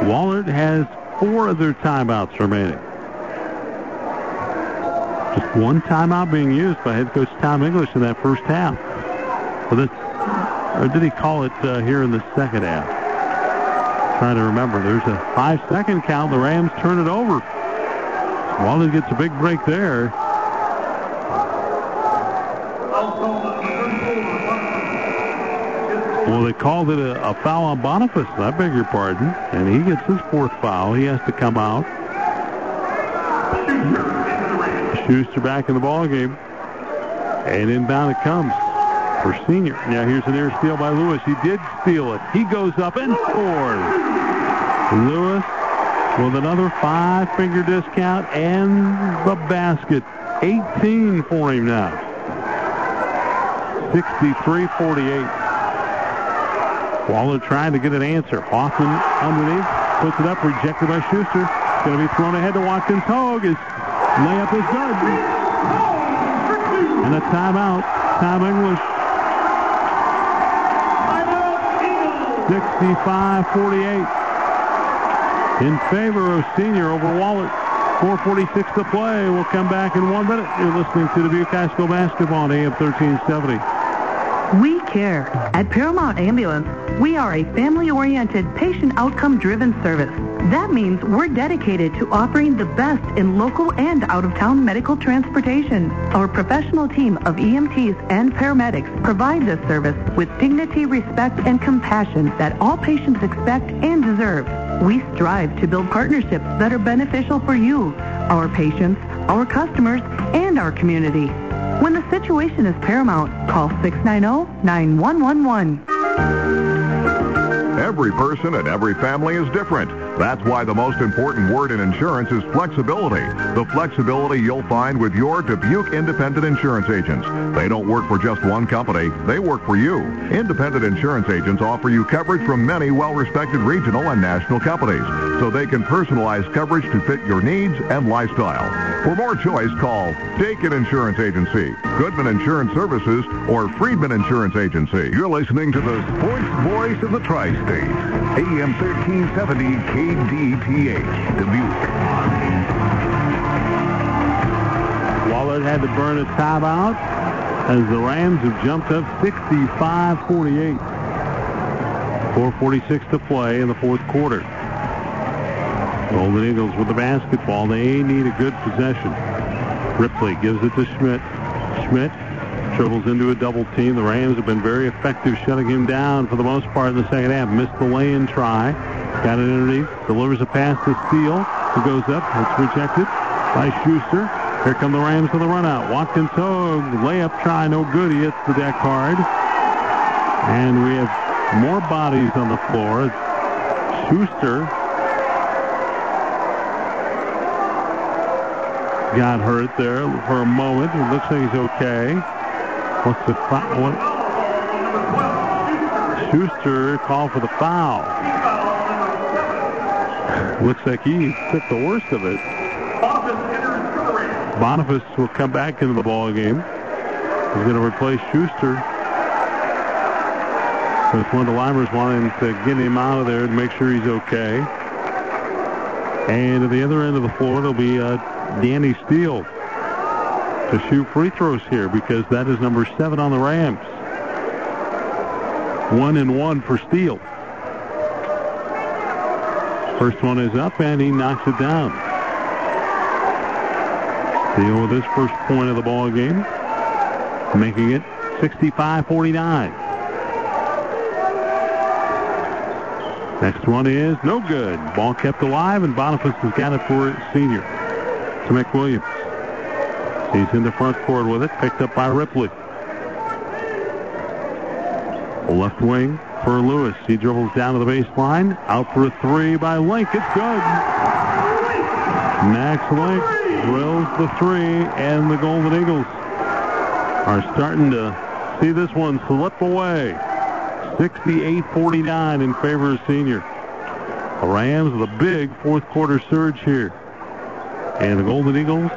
Wahlert has four of their timeouts remaining. One timeout being used by head coach Tom English in that first half. Well, this, or did he call it uh, here in the second half? Trying to remember. There's a five-second count. The Rams turn it over. Walden gets a big break there. Well, they called it a, a foul on Boniface. I beg your pardon. And he gets his fourth foul. He has to come out. Schuster back in the ball game. And inbound it comes for senior. Now here's an air steal by Lewis. He did steal it. He goes up and scores. Lewis with another five-finger discount and the basket. 18 for him now. 63-48. Wahlert trying to get an answer. Hoffman underneath, puts it up, rejected by Schuster. Going to be thrown ahead to Watkins Hogue. His layup is good. And a timeout. Tom English. 65-48 in favor of senior over Wahlert. 446 to play. We'll come back in one minute. You're listening to Dubuque High School basketball on AM 1370. We care. At Paramount Ambulance, we are a family-oriented, patient outcome-driven service. That means we're dedicated to offering the best in local and out-of-town medical transportation. Our professional team of EMTs and paramedics provide this service with dignity, respect, and compassion that all patients expect and deserve. We strive to build partnerships that are beneficial for you, our patients, our customers, and our community. When the situation is paramount, call 690-9111. Every person and every family is different. That's why the most important word in insurance is flexibility. The flexibility you'll find with your Dubuque Independent Insurance Agents. They don't work for just one company. They work for you. Independent insurance agents offer you coverage from many well-respected regional and national companies, so they can personalize coverage to fit your needs and lifestyle. For more choice, call Dakin Insurance Agency, Goodman Insurance Services, or Friedman Insurance Agency. You're listening to the sports voice of the tri-state, AM 1370 KDTH, Dubuque. Wahlert had to burn a timeout as the Rams have jumped up 65-48. 4.46 to play in the fourth quarter. Golden Eagles with the basketball. They need a good possession. Ripley gives it to Schmidt. Schmidt dribbles into a double team. The Rams have been very effective shutting him down for the most part in the second half. Missed the lay-in try. Got it underneath. Delivers a pass to Steele, who goes up. It's rejected by Schuster. Here come the Rams on the run out. Watkins Hogue, layup try, no good. He hits the deck hard. And we have more bodies on the floor. Schuster got hurt there for a moment. It looks like he's okay. What's the foul? What? Schuster called for the foul. Looks like he took the worst of it. Boniface will come back into the ball game. He's going to replace Schuster. But one of the Limers wanting to get him out of there to make sure he's okay. And at the other end of the floor, it'll be uh, Danny Steele to shoot free throws here because that is number seven on the Rams. One and one for Steele. First one is up and he knocks it down. Steele with his first point of the ball game, making it 65-49. Next one is no good. Ball kept alive, and Boniface has got it for senior. To McWilliams. He's in the front court with it, picked up by Ripley. Left wing for Lewis. He dribbles down to the baseline. Out for a three by Link. It's good. Max Link drills the three, and the Golden Eagles are starting to see this one slip away. 68-49 in favor of senior. The Rams with a big fourth quarter surge here. And the Golden Eagles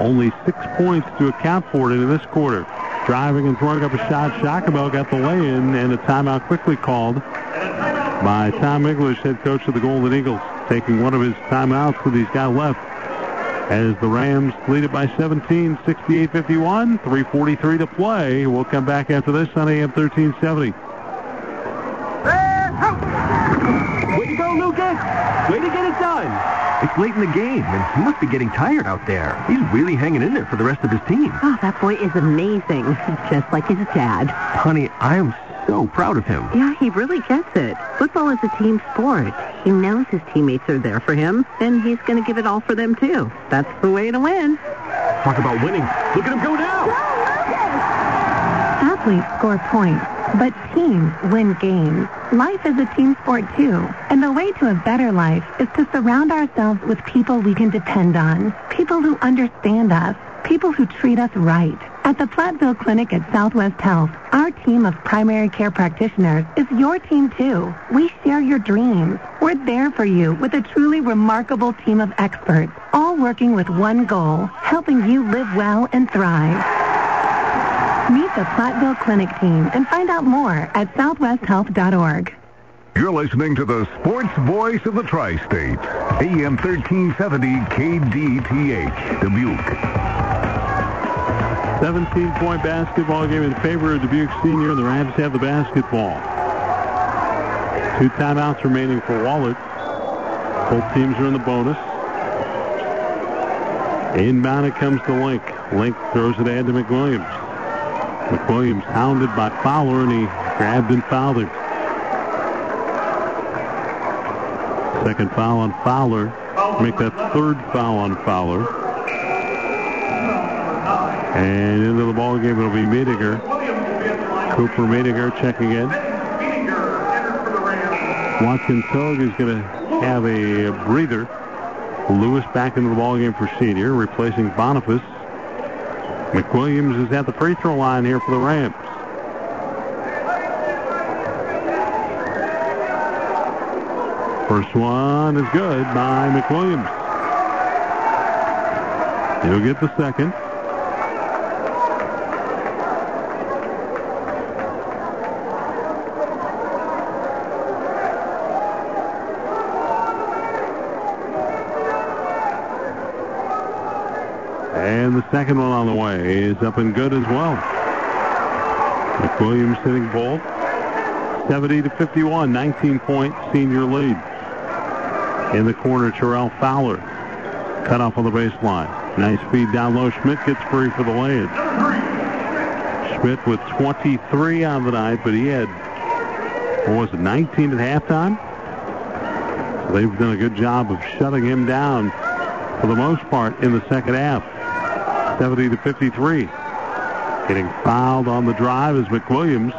only six points to account for it in this quarter. Driving and throwing up a shot. Shockamel got the lay-in and a timeout quickly called by Tom English, head coach of the Golden Eagles, taking one of his timeouts that he's got left. as the Rams lead it by 17, 68-51, 3.43 to play. We'll come back after this on AM 1370. Way to go, Lucas! Way to get it done! It's late in the game, and he must be getting tired out there. He's really hanging in there for the rest of his team. Oh, that boy is amazing. Just like his dad. Honey, I am so proud of him. Yeah, he really gets it. Football is a team sport. He knows his teammates are there for him, and he's going to give it all for them, too. That's the way to win. Talk about winning. Look at him go now! Athletes score points, but teams win games. Life is a team sport too, and the way to a better life is to surround ourselves with people we can depend on, people who understand us, people who treat us right. At the Platteville Clinic at Southwest Health, our team of primary care practitioners is your team too. We share your dreams. We're there for you with a truly remarkable team of experts, all working with one goal, helping you live well and thrive. Meet the Platteville Clinic team and find out more at southwesthealth.org. You're listening to the sports voice of the tri-state, AM 1370 KDTH, Dubuque. 17-point basketball game in favor of Dubuque Senior, and the Rams have the basketball. Two timeouts remaining for Wahlert. Both teams are in the bonus. Inbound it comes to Link. Link throws it ahead to McWilliams. McWilliams hounded by Fowler, and he grabbed and fouled him. Second foul on Fowler. Make that third foul on Fowler. And into the ball game it'll be Medinger. Cooper Medinger checking in. Watkins Hogue is going to have a breather. Lewis back into the ball game for senior, replacing Boniface. McWilliams is at the free throw line here for the Rams. First one is good by McWilliams. He'll get the second. And the second one on the way is up and good as well. McWilliams hitting both. 70 to 51, 19 point senior lead. In the corner, Terrell Fowler. Cut off on the baseline. Nice feed down low. Schmidt gets free for the lane. Schmidt with 23 on the night, but he had, what was it, 19 at halftime? They've done a good job of shutting him down for the most part in the second half. 70 to 53. Getting fouled on the drive is McWilliams.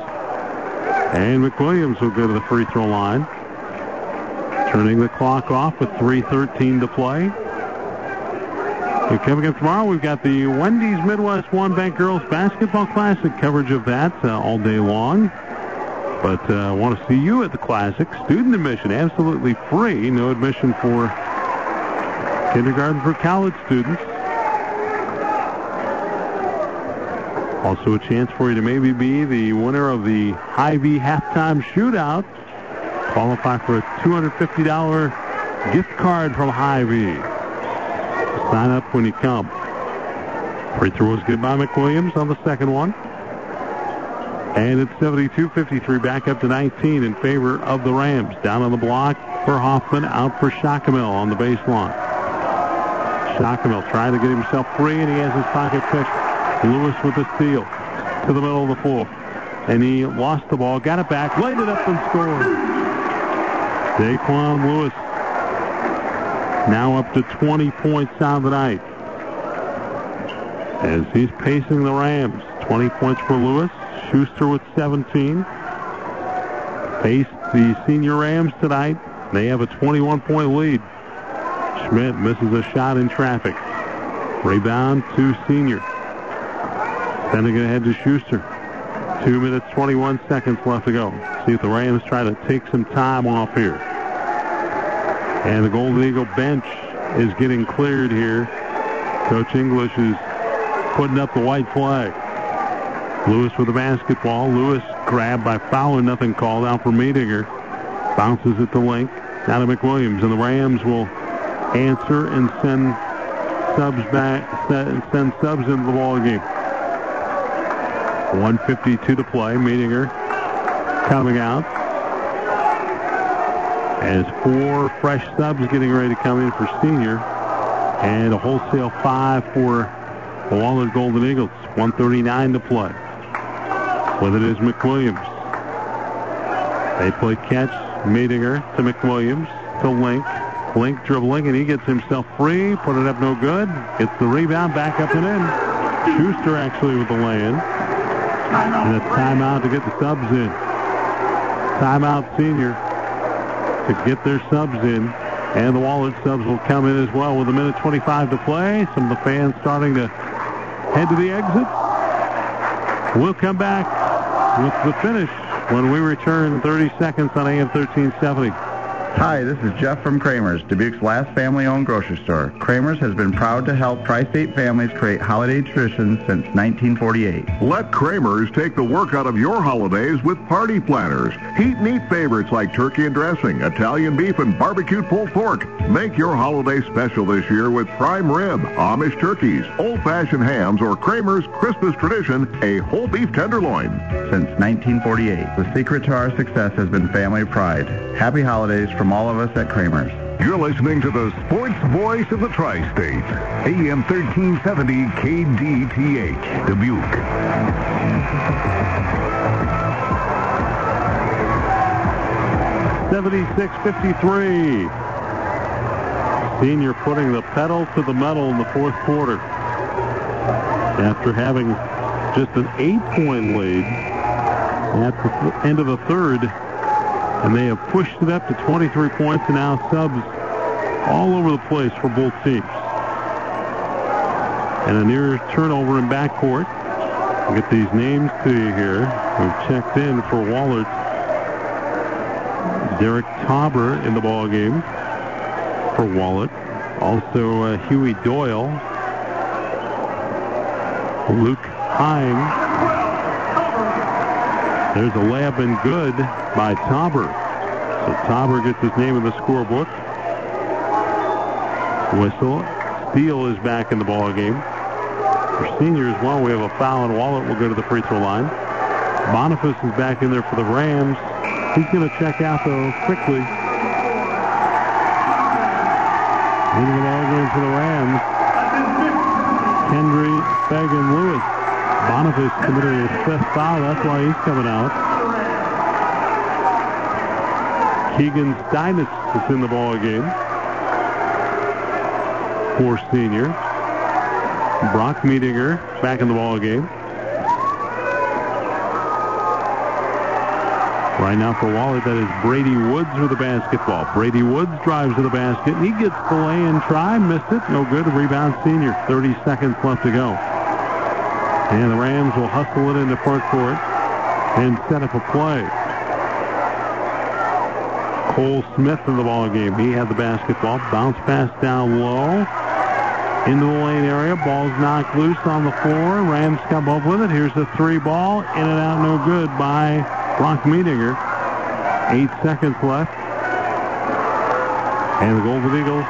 And McWilliams will go to the free throw line. Turning the clock off with 3.13 to play. And coming up tomorrow, we've got the Wendy's Midwest One Bank Girls Basketball Classic coverage of that uh, all day long. But I uh, want to see you at the Classic. Student admission, absolutely free. No admission for kindergarten for college students. Also a chance for you to maybe be the winner of the Hy-Vee halftime shootout. Qualify for a $250 gift card from Hy-Vee. Sign up when you come. Free throw is good by McWilliams on the second one. And it's 72-53 back up to 19 in favor of the Rams. Down on the block for Hoffman, out for Shockamel on the baseline. Shockamel trying to get himself free, and he has his pocket picked. Lewis with the steal to the middle of the floor. And he lost the ball, got it back, laid it up and scored. Daquan Lewis now up to 20 points on the night. As he's pacing the Rams. 20 points for Lewis. Schuster with 17. Paced the senior Rams tonight. They have a 21-point lead. Schmidt misses a shot in traffic. Rebound to senior. Sending it ahead to head to Schuster. Two minutes, 21 seconds left to go. See if the Rams try to take some time off here. And the Golden Eagle bench is getting cleared here. Coach English is putting up the white flag. Lewis with the basketball. Lewis grabbed by Fowler, nothing called out for Medinger. Bounces it to Link. Now to McWilliams, and the Rams will answer and send subs back, send subs into the ball game. 152 to play. Medinger coming out. As four fresh subs getting ready to come in for senior. And a wholesale five for the Wahlert Golden Eagles. 139 to play. With it is McWilliams. They play catch. Medinger to McWilliams to Link. Link dribbling, and he gets himself free. Put it up no good. Gets the rebound back up and in. Schuster actually with the lay-in. And a timeout to get the subs in. Timeout senior to get their subs in. And the Wahlert subs will come in as well with a minute 25 to play. Some of the fans starting to head to the exit. We'll come back with the finish when we return 30 seconds on AM 1370. Hi, this is Jeff from Kramer's, Dubuque's last family-owned grocery store. Kramer's has been proud to help tri-state families create holiday traditions since 1948. Let Kramer's take the work out of your holidays with party planners. Heat and eat favorites like turkey and dressing, Italian beef, and barbecued pulled pork. Make your holiday special this year with prime rib, Amish turkeys, old-fashioned hams, or Kramer's Christmas tradition, a whole beef tenderloin. Since 1948, the secret to our success has been family pride. Happy holidays from all of us at Kramer's. You're listening to the sports voice of the tri-state, AM 1370 KDTH, Dubuque. Seventy-six fifty-three. Senior putting the pedal to the metal in the fourth quarter. After having just an eight-point lead at the end of the third, and they have pushed it up to 23 points and now subs all over the place for both teams. And a near turnover in backcourt. I'll get these names to you here. We've checked in for Wahlert. Derek Tauber in the ball game for Wahlert. Also uh, Huey Doyle. Luke Hine. There's a layup and good by Tauber. So Tauber gets his name in the scorebook. Whistle. Steele is back in the ball game. For seniors, well, we have a foul, and Wahlert will go to the free throw line. Boniface is back in there for the Rams. He's going to check out, though, quickly. Into the ball game for the Rams. Kendry Fagan Lewis. Boniface committed his fifth foul. That's why he's coming out. Keegan Steinitz is in the ball game for senior. Brock Medinger back in the ball game. Right now for Wahlert, that is Brady Woods with the basketball. Brady Woods drives to the basket, and he gets the lay-in try. Missed it. No good. Rebound senior. 30 seconds left to go. And the Rams will hustle it into front court and set up a play. Cole Smith in the ball game. He had the basketball. Bounce pass down low. Into the lane area. Ball's knocked loose on the floor. Rams come up with it. Here's the three ball. In and out no good by Brock Medinger. Eight seconds left. And the Golden Eagles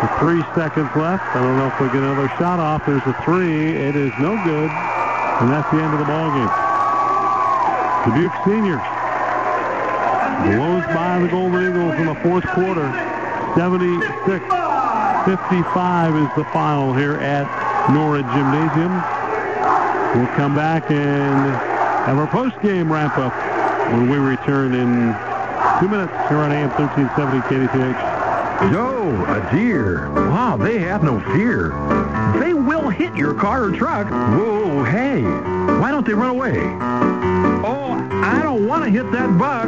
with three seconds left. I don't know if they'll get another shot off. There's a three. It is no good. And that's the end of the ball game. Dubuque Senior blows by the Golden Eagles in the fourth quarter. 76 55 is the final here at Nora Gymnasium. We'll come back and have our post-game wrap-up when we return in two minutes here on AM 1370 KDTH. Joe, a deer. Wow, they have no fear. They will hit your car or truck. Whoa, hey, why don't they run away? Oh, I don't want to hit that buck.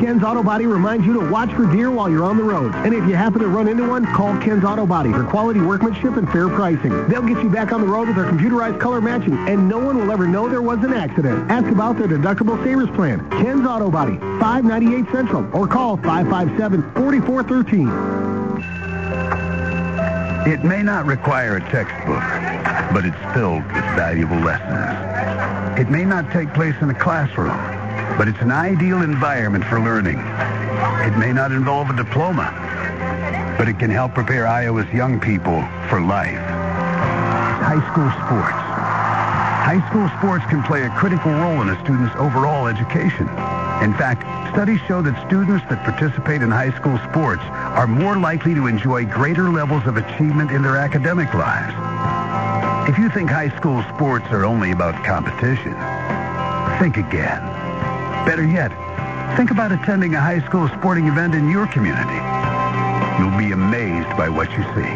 Ken's Auto Body reminds you to watch for deer while you're on the road. And if you happen to run into one, call Ken's Auto Body for quality workmanship and fair pricing. They'll get you back on the road with their computerized color matching, and no one will ever know there was an accident. Ask about their deductible savers plan. Ken's Auto Body, 598 Central, or call 557-4413. It may not require a textbook, but it's filled with valuable lessons. It may not take place in a classroom, but it's an ideal environment for learning. It may not involve a diploma, but it can help prepare Iowa's young people for life. high school sports. High school sports can play a critical role in a student's overall education. In fact, studies show that students that participate in high school sports are more likely to enjoy greater levels of achievement in their academic lives. If you think high school sports are only about competition, think again. Better yet, think about attending a high school sporting event in your community. You'll be amazed by what you see.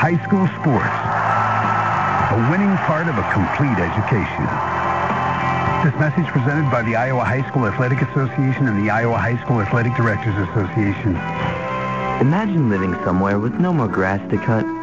High school sports, a winning part of a complete education. This message presented by the Iowa High School Athletic Association and the Iowa High School Athletic Directors Association. Imagine living somewhere with no more grass to cut,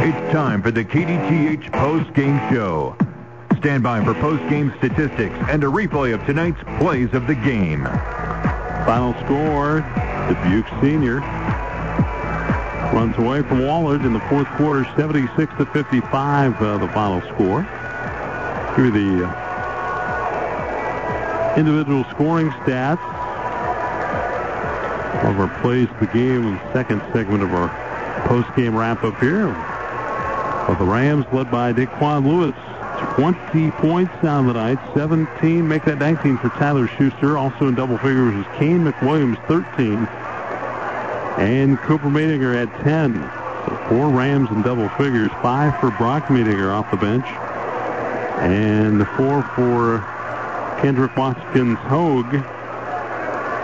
It's time for the KDTH post-game show. Stand by for post-game statistics and a replay of tonight's plays of the game. Final score, Dubuque Senior runs away from Wahlert in the fourth quarter, 76 to 55, uh, the final score. Through the uh, individual scoring stats of our plays of the game the second segment of our post-game wrap-up here. But the Rams led by Daquan Lewis, 20 points on the night, 17, make that 19 for Tyler Schuster. Also in double figures is Kane McWilliams, 13. And Cooper Medinger at 10. So four Rams in double figures, five for Brock Medinger off the bench. And four for Kendrick Watkins Hogue.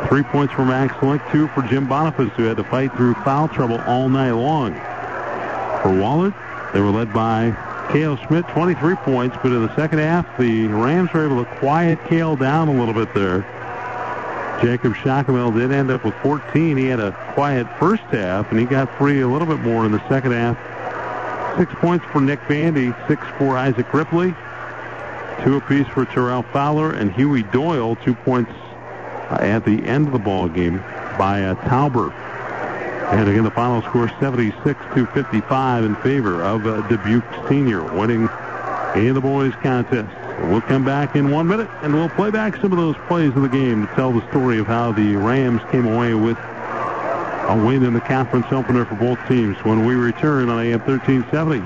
Three points for Max Link, two for Jim Boniface, who had to fight through foul trouble all night long. For Wahlert, they were led by Cale Schmidt, 23 points, but in the second half, the Rams were able to quiet Cale down a little bit there. Jacob Shockamel did end up with 14. He had a quiet first half, and he got free a little bit more in the second half. Six points for Nick Bandy, six for Isaac Ripley, two apiece for Terrell Fowler, and Huey Doyle, two points uh, at the end of the ball game by uh, Tauber. And again, the final score 76 to 55 in favor of uh, Dubuque Senior, winning in the boys contest. We'll come back in one minute, and we'll play back some of those plays of the game to tell the story of how the Rams came away with a win in the conference opener for both teams when we return on AM 1370.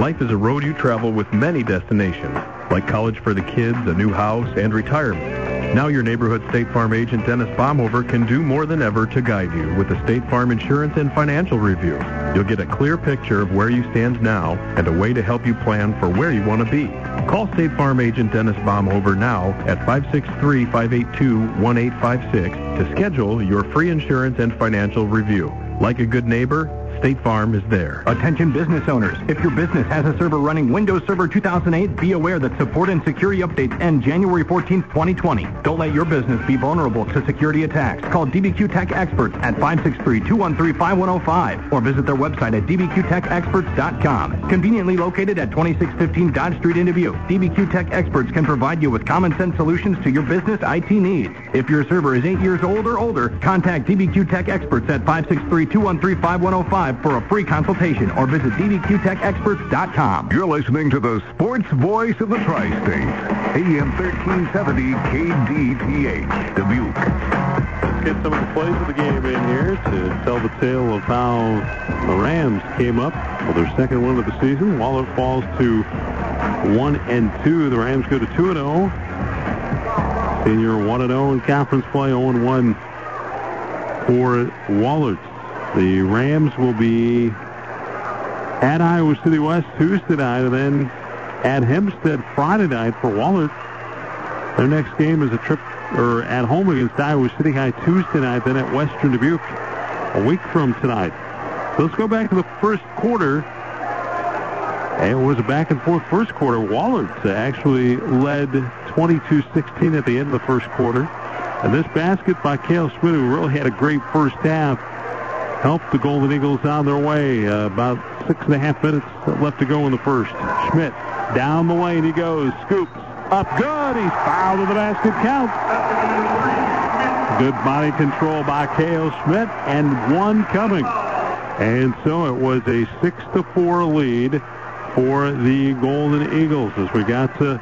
Life is a road you travel with many destinations, like college for the kids, a new house, and retirement. Now your neighborhood State Farm agent Dennis Baumhover can do more than ever to guide you with a State Farm insurance and financial review. You'll get a clear picture of where you stand now and a way to help you plan for where you want to be. Call State Farm agent Dennis Baumhover now at 563-582-1856 to schedule your free insurance and financial review. Like a good neighbor, State Farm is there. Attention business owners. If your business has a server running Windows Server 2008, be aware that support and security updates end January 14, 2020. Don't let your business be vulnerable to security attacks. Call DBQ Tech Experts at 563-213-5105 or visit their website at dbqtechexperts.com. Conveniently located at 2615 Dodge Street in Dubuque, DBQ Tech Experts can provide you with common sense solutions to your business IT needs. If your server is 8 years old or older, contact DBQ Tech Experts at 563-213-5105 for a free consultation or visit dbqtechexperts.com. You're listening to the sports voice of the tri-state, AM 1370 KDTH, Dubuque. Let's get some of the plays of the game in here to tell the tale of how the Rams came up for their second win of the season. Wahlert falls to 1 and 2. The Rams go to 2 and 0. Senior 1 and 0 in conference play, 0 and 1 for Wahlert. The Rams will be at Iowa City West Tuesday night and then at Hempstead Friday night for Wahlert. Their next game is a trip or at home against Iowa City High Tuesday night, then at Western Dubuque a week from tonight. Let's go back to the first quarter. It was a back and forth first quarter. Wahlert actually led 22-16 at the end of the first quarter. And this basket by Cale Schmidt, who really had a great first half, helped the Golden Eagles on their way. Uh, about six and a half minutes left to go in the first. Schmidt Down the lane he goes. Scoops. Up good. He's fouled to the basket count. Good body control by Cale Schmidt and one coming. And so it was a 6 to 4 lead for the Golden Eagles as we got to,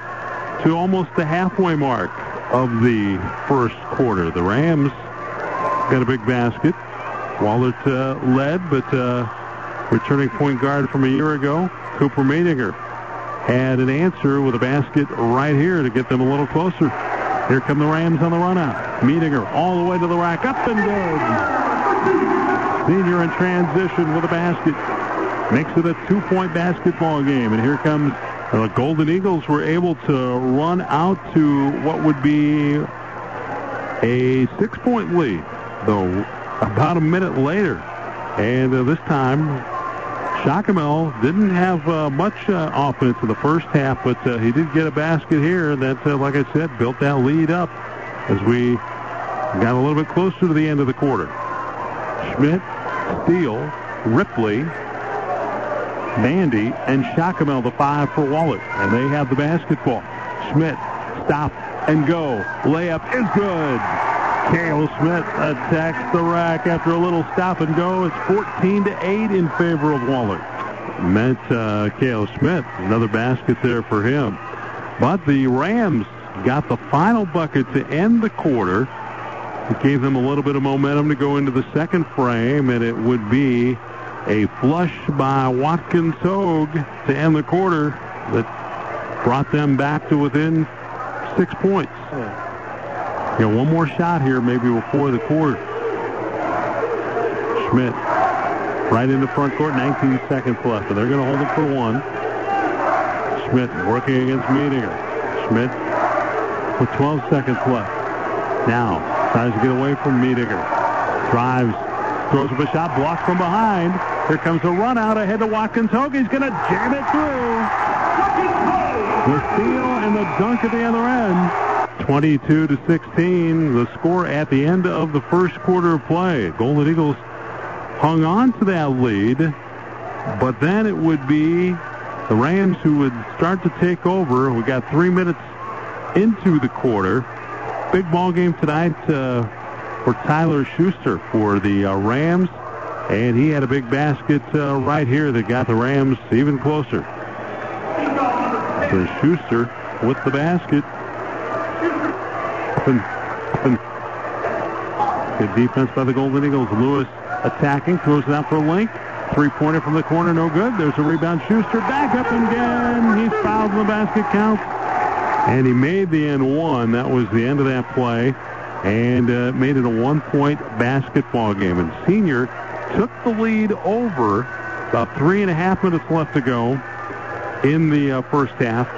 to almost the halfway mark of the first quarter. The Rams got a big basket. Wahlert uh, led, but uh, returning point guard from a year ago, Cooper Medinger, had an answer with a basket right here to get them a little closer. Here come the Rams on the run out. Medinger all the way to the rack, up and good. Senior in transition with a basket. Makes it a two-point basketball game. And here comes the Golden Eagles were able to run out to what would be a six-point lead, though about a minute later. And uh, this time, Shockamel didn't have uh, much uh, offense in the first half, but uh, he did get a basket here that, uh, like I said, built that lead up as we got a little bit closer to the end of the quarter. Schmidt, Steele, Ripley, Bandy, and Shockamel, the five for Wahlert. And they have the basketball. Schmidt, stop and go. Layup is good. Cale Smith attacks the rack after a little stop and go. It's 14 to 8 in favor of Wahlert. Meant uh, Cale Schmidt, another basket there for him. But the Rams got the final bucket to end the quarter. It gave them a little bit of momentum to go into the second frame, and it would be a flush by Watkins Hogue to end the quarter that brought them back to within six points. You know, one more shot here maybe before the quarter. Schmidt right into front court, 19 seconds left, and they're going to hold it for one. Schmidt working against Medinger. Schmidt with 12 seconds left. Now, tries to get away from Medinger. Drives, throws up a shot, blocked from behind. Here comes a run out ahead to Watkins Hogue. He's going to jam it through. The steal and the dunk at the other end. 22 to 16, the score at the end of the first quarter of play. Golden Eagles hung on to that lead, but then it would be the Rams who would start to take over. We got three minutes into the quarter. Big ball game tonight uh, for Tyler Schuster for the uh, Rams, and he had a big basket uh, right here that got the Rams even closer. So Schuster with the basket. And, and good defense by the Golden Eagles. Lewis attacking, throws it out for Link. Three-pointer from the corner, no good. There's a rebound. Schuster back up again. He's fouled in the basket count. And he made the end one. That was the end of that play. And uh, made it a one-point basketball game. And Senior took the lead over about three and a half minutes left to go in the uh, first half.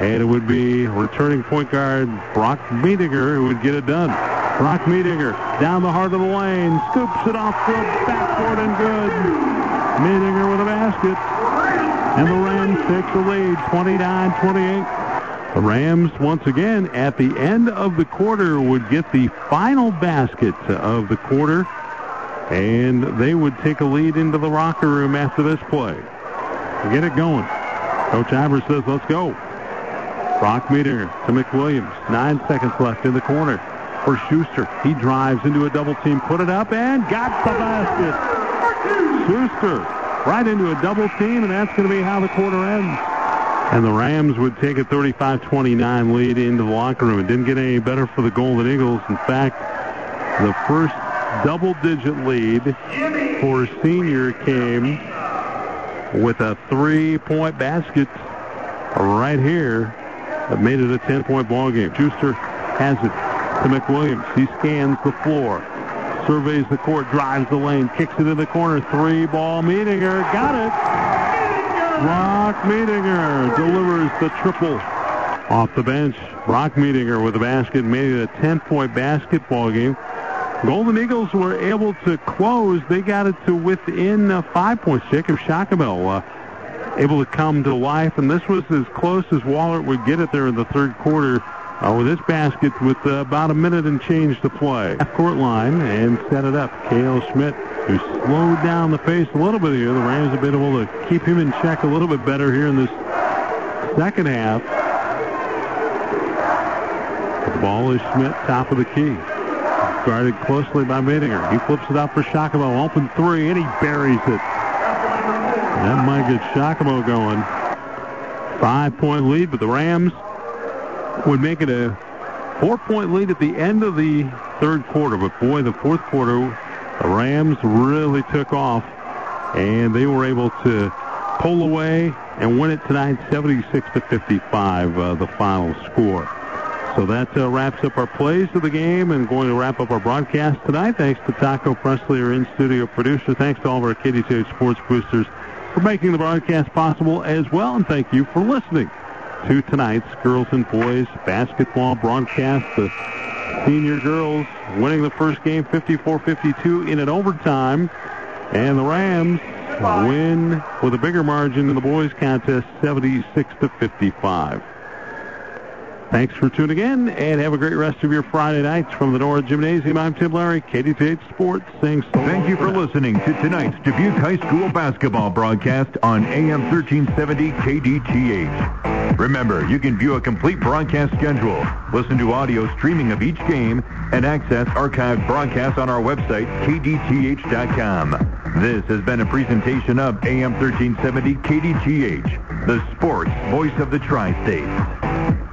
And it would be returning point guard Brock Medinger who would get it done. Brock Medinger down the heart of the lane, scoops it off the backboard and good. Medinger with a basket. And the Rams take the lead, 29-28. The Rams, once again, at the end of the quarter, would get the final basket of the quarter, and they would take a lead into the locker room after this play. Get it going. Coach Ivers says, let's go. Brock Medinger to McWilliams. Nine seconds left in the corner for Schuster. He drives into a double team, put it up, and got the basket. Schuster right into a double team, and that's going to be how the quarter ends. And the Rams would take a 35-29 lead into the locker room. It didn't get any better for the Golden Eagles. In fact, the first double-digit lead for Senior came with a three-point basket right here that made it a 10-point ball game. Schuster has it to McWilliams. He scans the floor, surveys the court, drives the lane, kicks it in the corner. Three ball Medinger. Got it. Brock Medinger delivers the triple off the bench. Brock Medinger with the basket made it a 10-point basketball game. Golden Eagles were able to close. They got it to within uh, five points. Jacob Shockamel uh, able to come to life, and this was as close as Wahlert would get it there in the third quarter uh, with this basket with uh, about a minute and change to play. Half-court line and set it up. Cale Schmidt, who slowed down the pace a little bit here. The Rams have been able to keep him in check a little bit better here in this second half. The ball is Schmidt, top of the key. Guarded closely by Medinger. He flips it out for Shockamel. Open three, and he buries it. That might get Shockamel going. Five-point lead, but the Rams would make it a four-point lead at the end of the third quarter. But boy, the fourth quarter, the Rams really took off, and they were able to pull away and win it tonight, 76 to 55, uh, the final score. So that uh, wraps up our plays of the game and going to wrap up our broadcast tonight. Thanks to Taco Presley, our in-studio producer. Thanks to all of our KDTH Sports Boosters for making the broadcast possible as well. And thank you for listening to tonight's girls and boys basketball broadcast. The senior girls winning the first game 54-52 in an overtime. And the Rams win with a bigger margin in the boys contest 76 to 55. Thanks for tuning in, and have a great rest of your Friday nights from the Nora Gymnasium. I'm Tim Larry, KDTH Sports, saying so Thank you for listening to tonight's Dubuque High School basketball broadcast on AM 1370 KDTH. Remember, you can view a complete broadcast schedule, listen to audio streaming of each game, and access archived broadcasts on our website, kdth.com. This has been a presentation of AM 1370 KDTH, the sports voice of the Tri-States.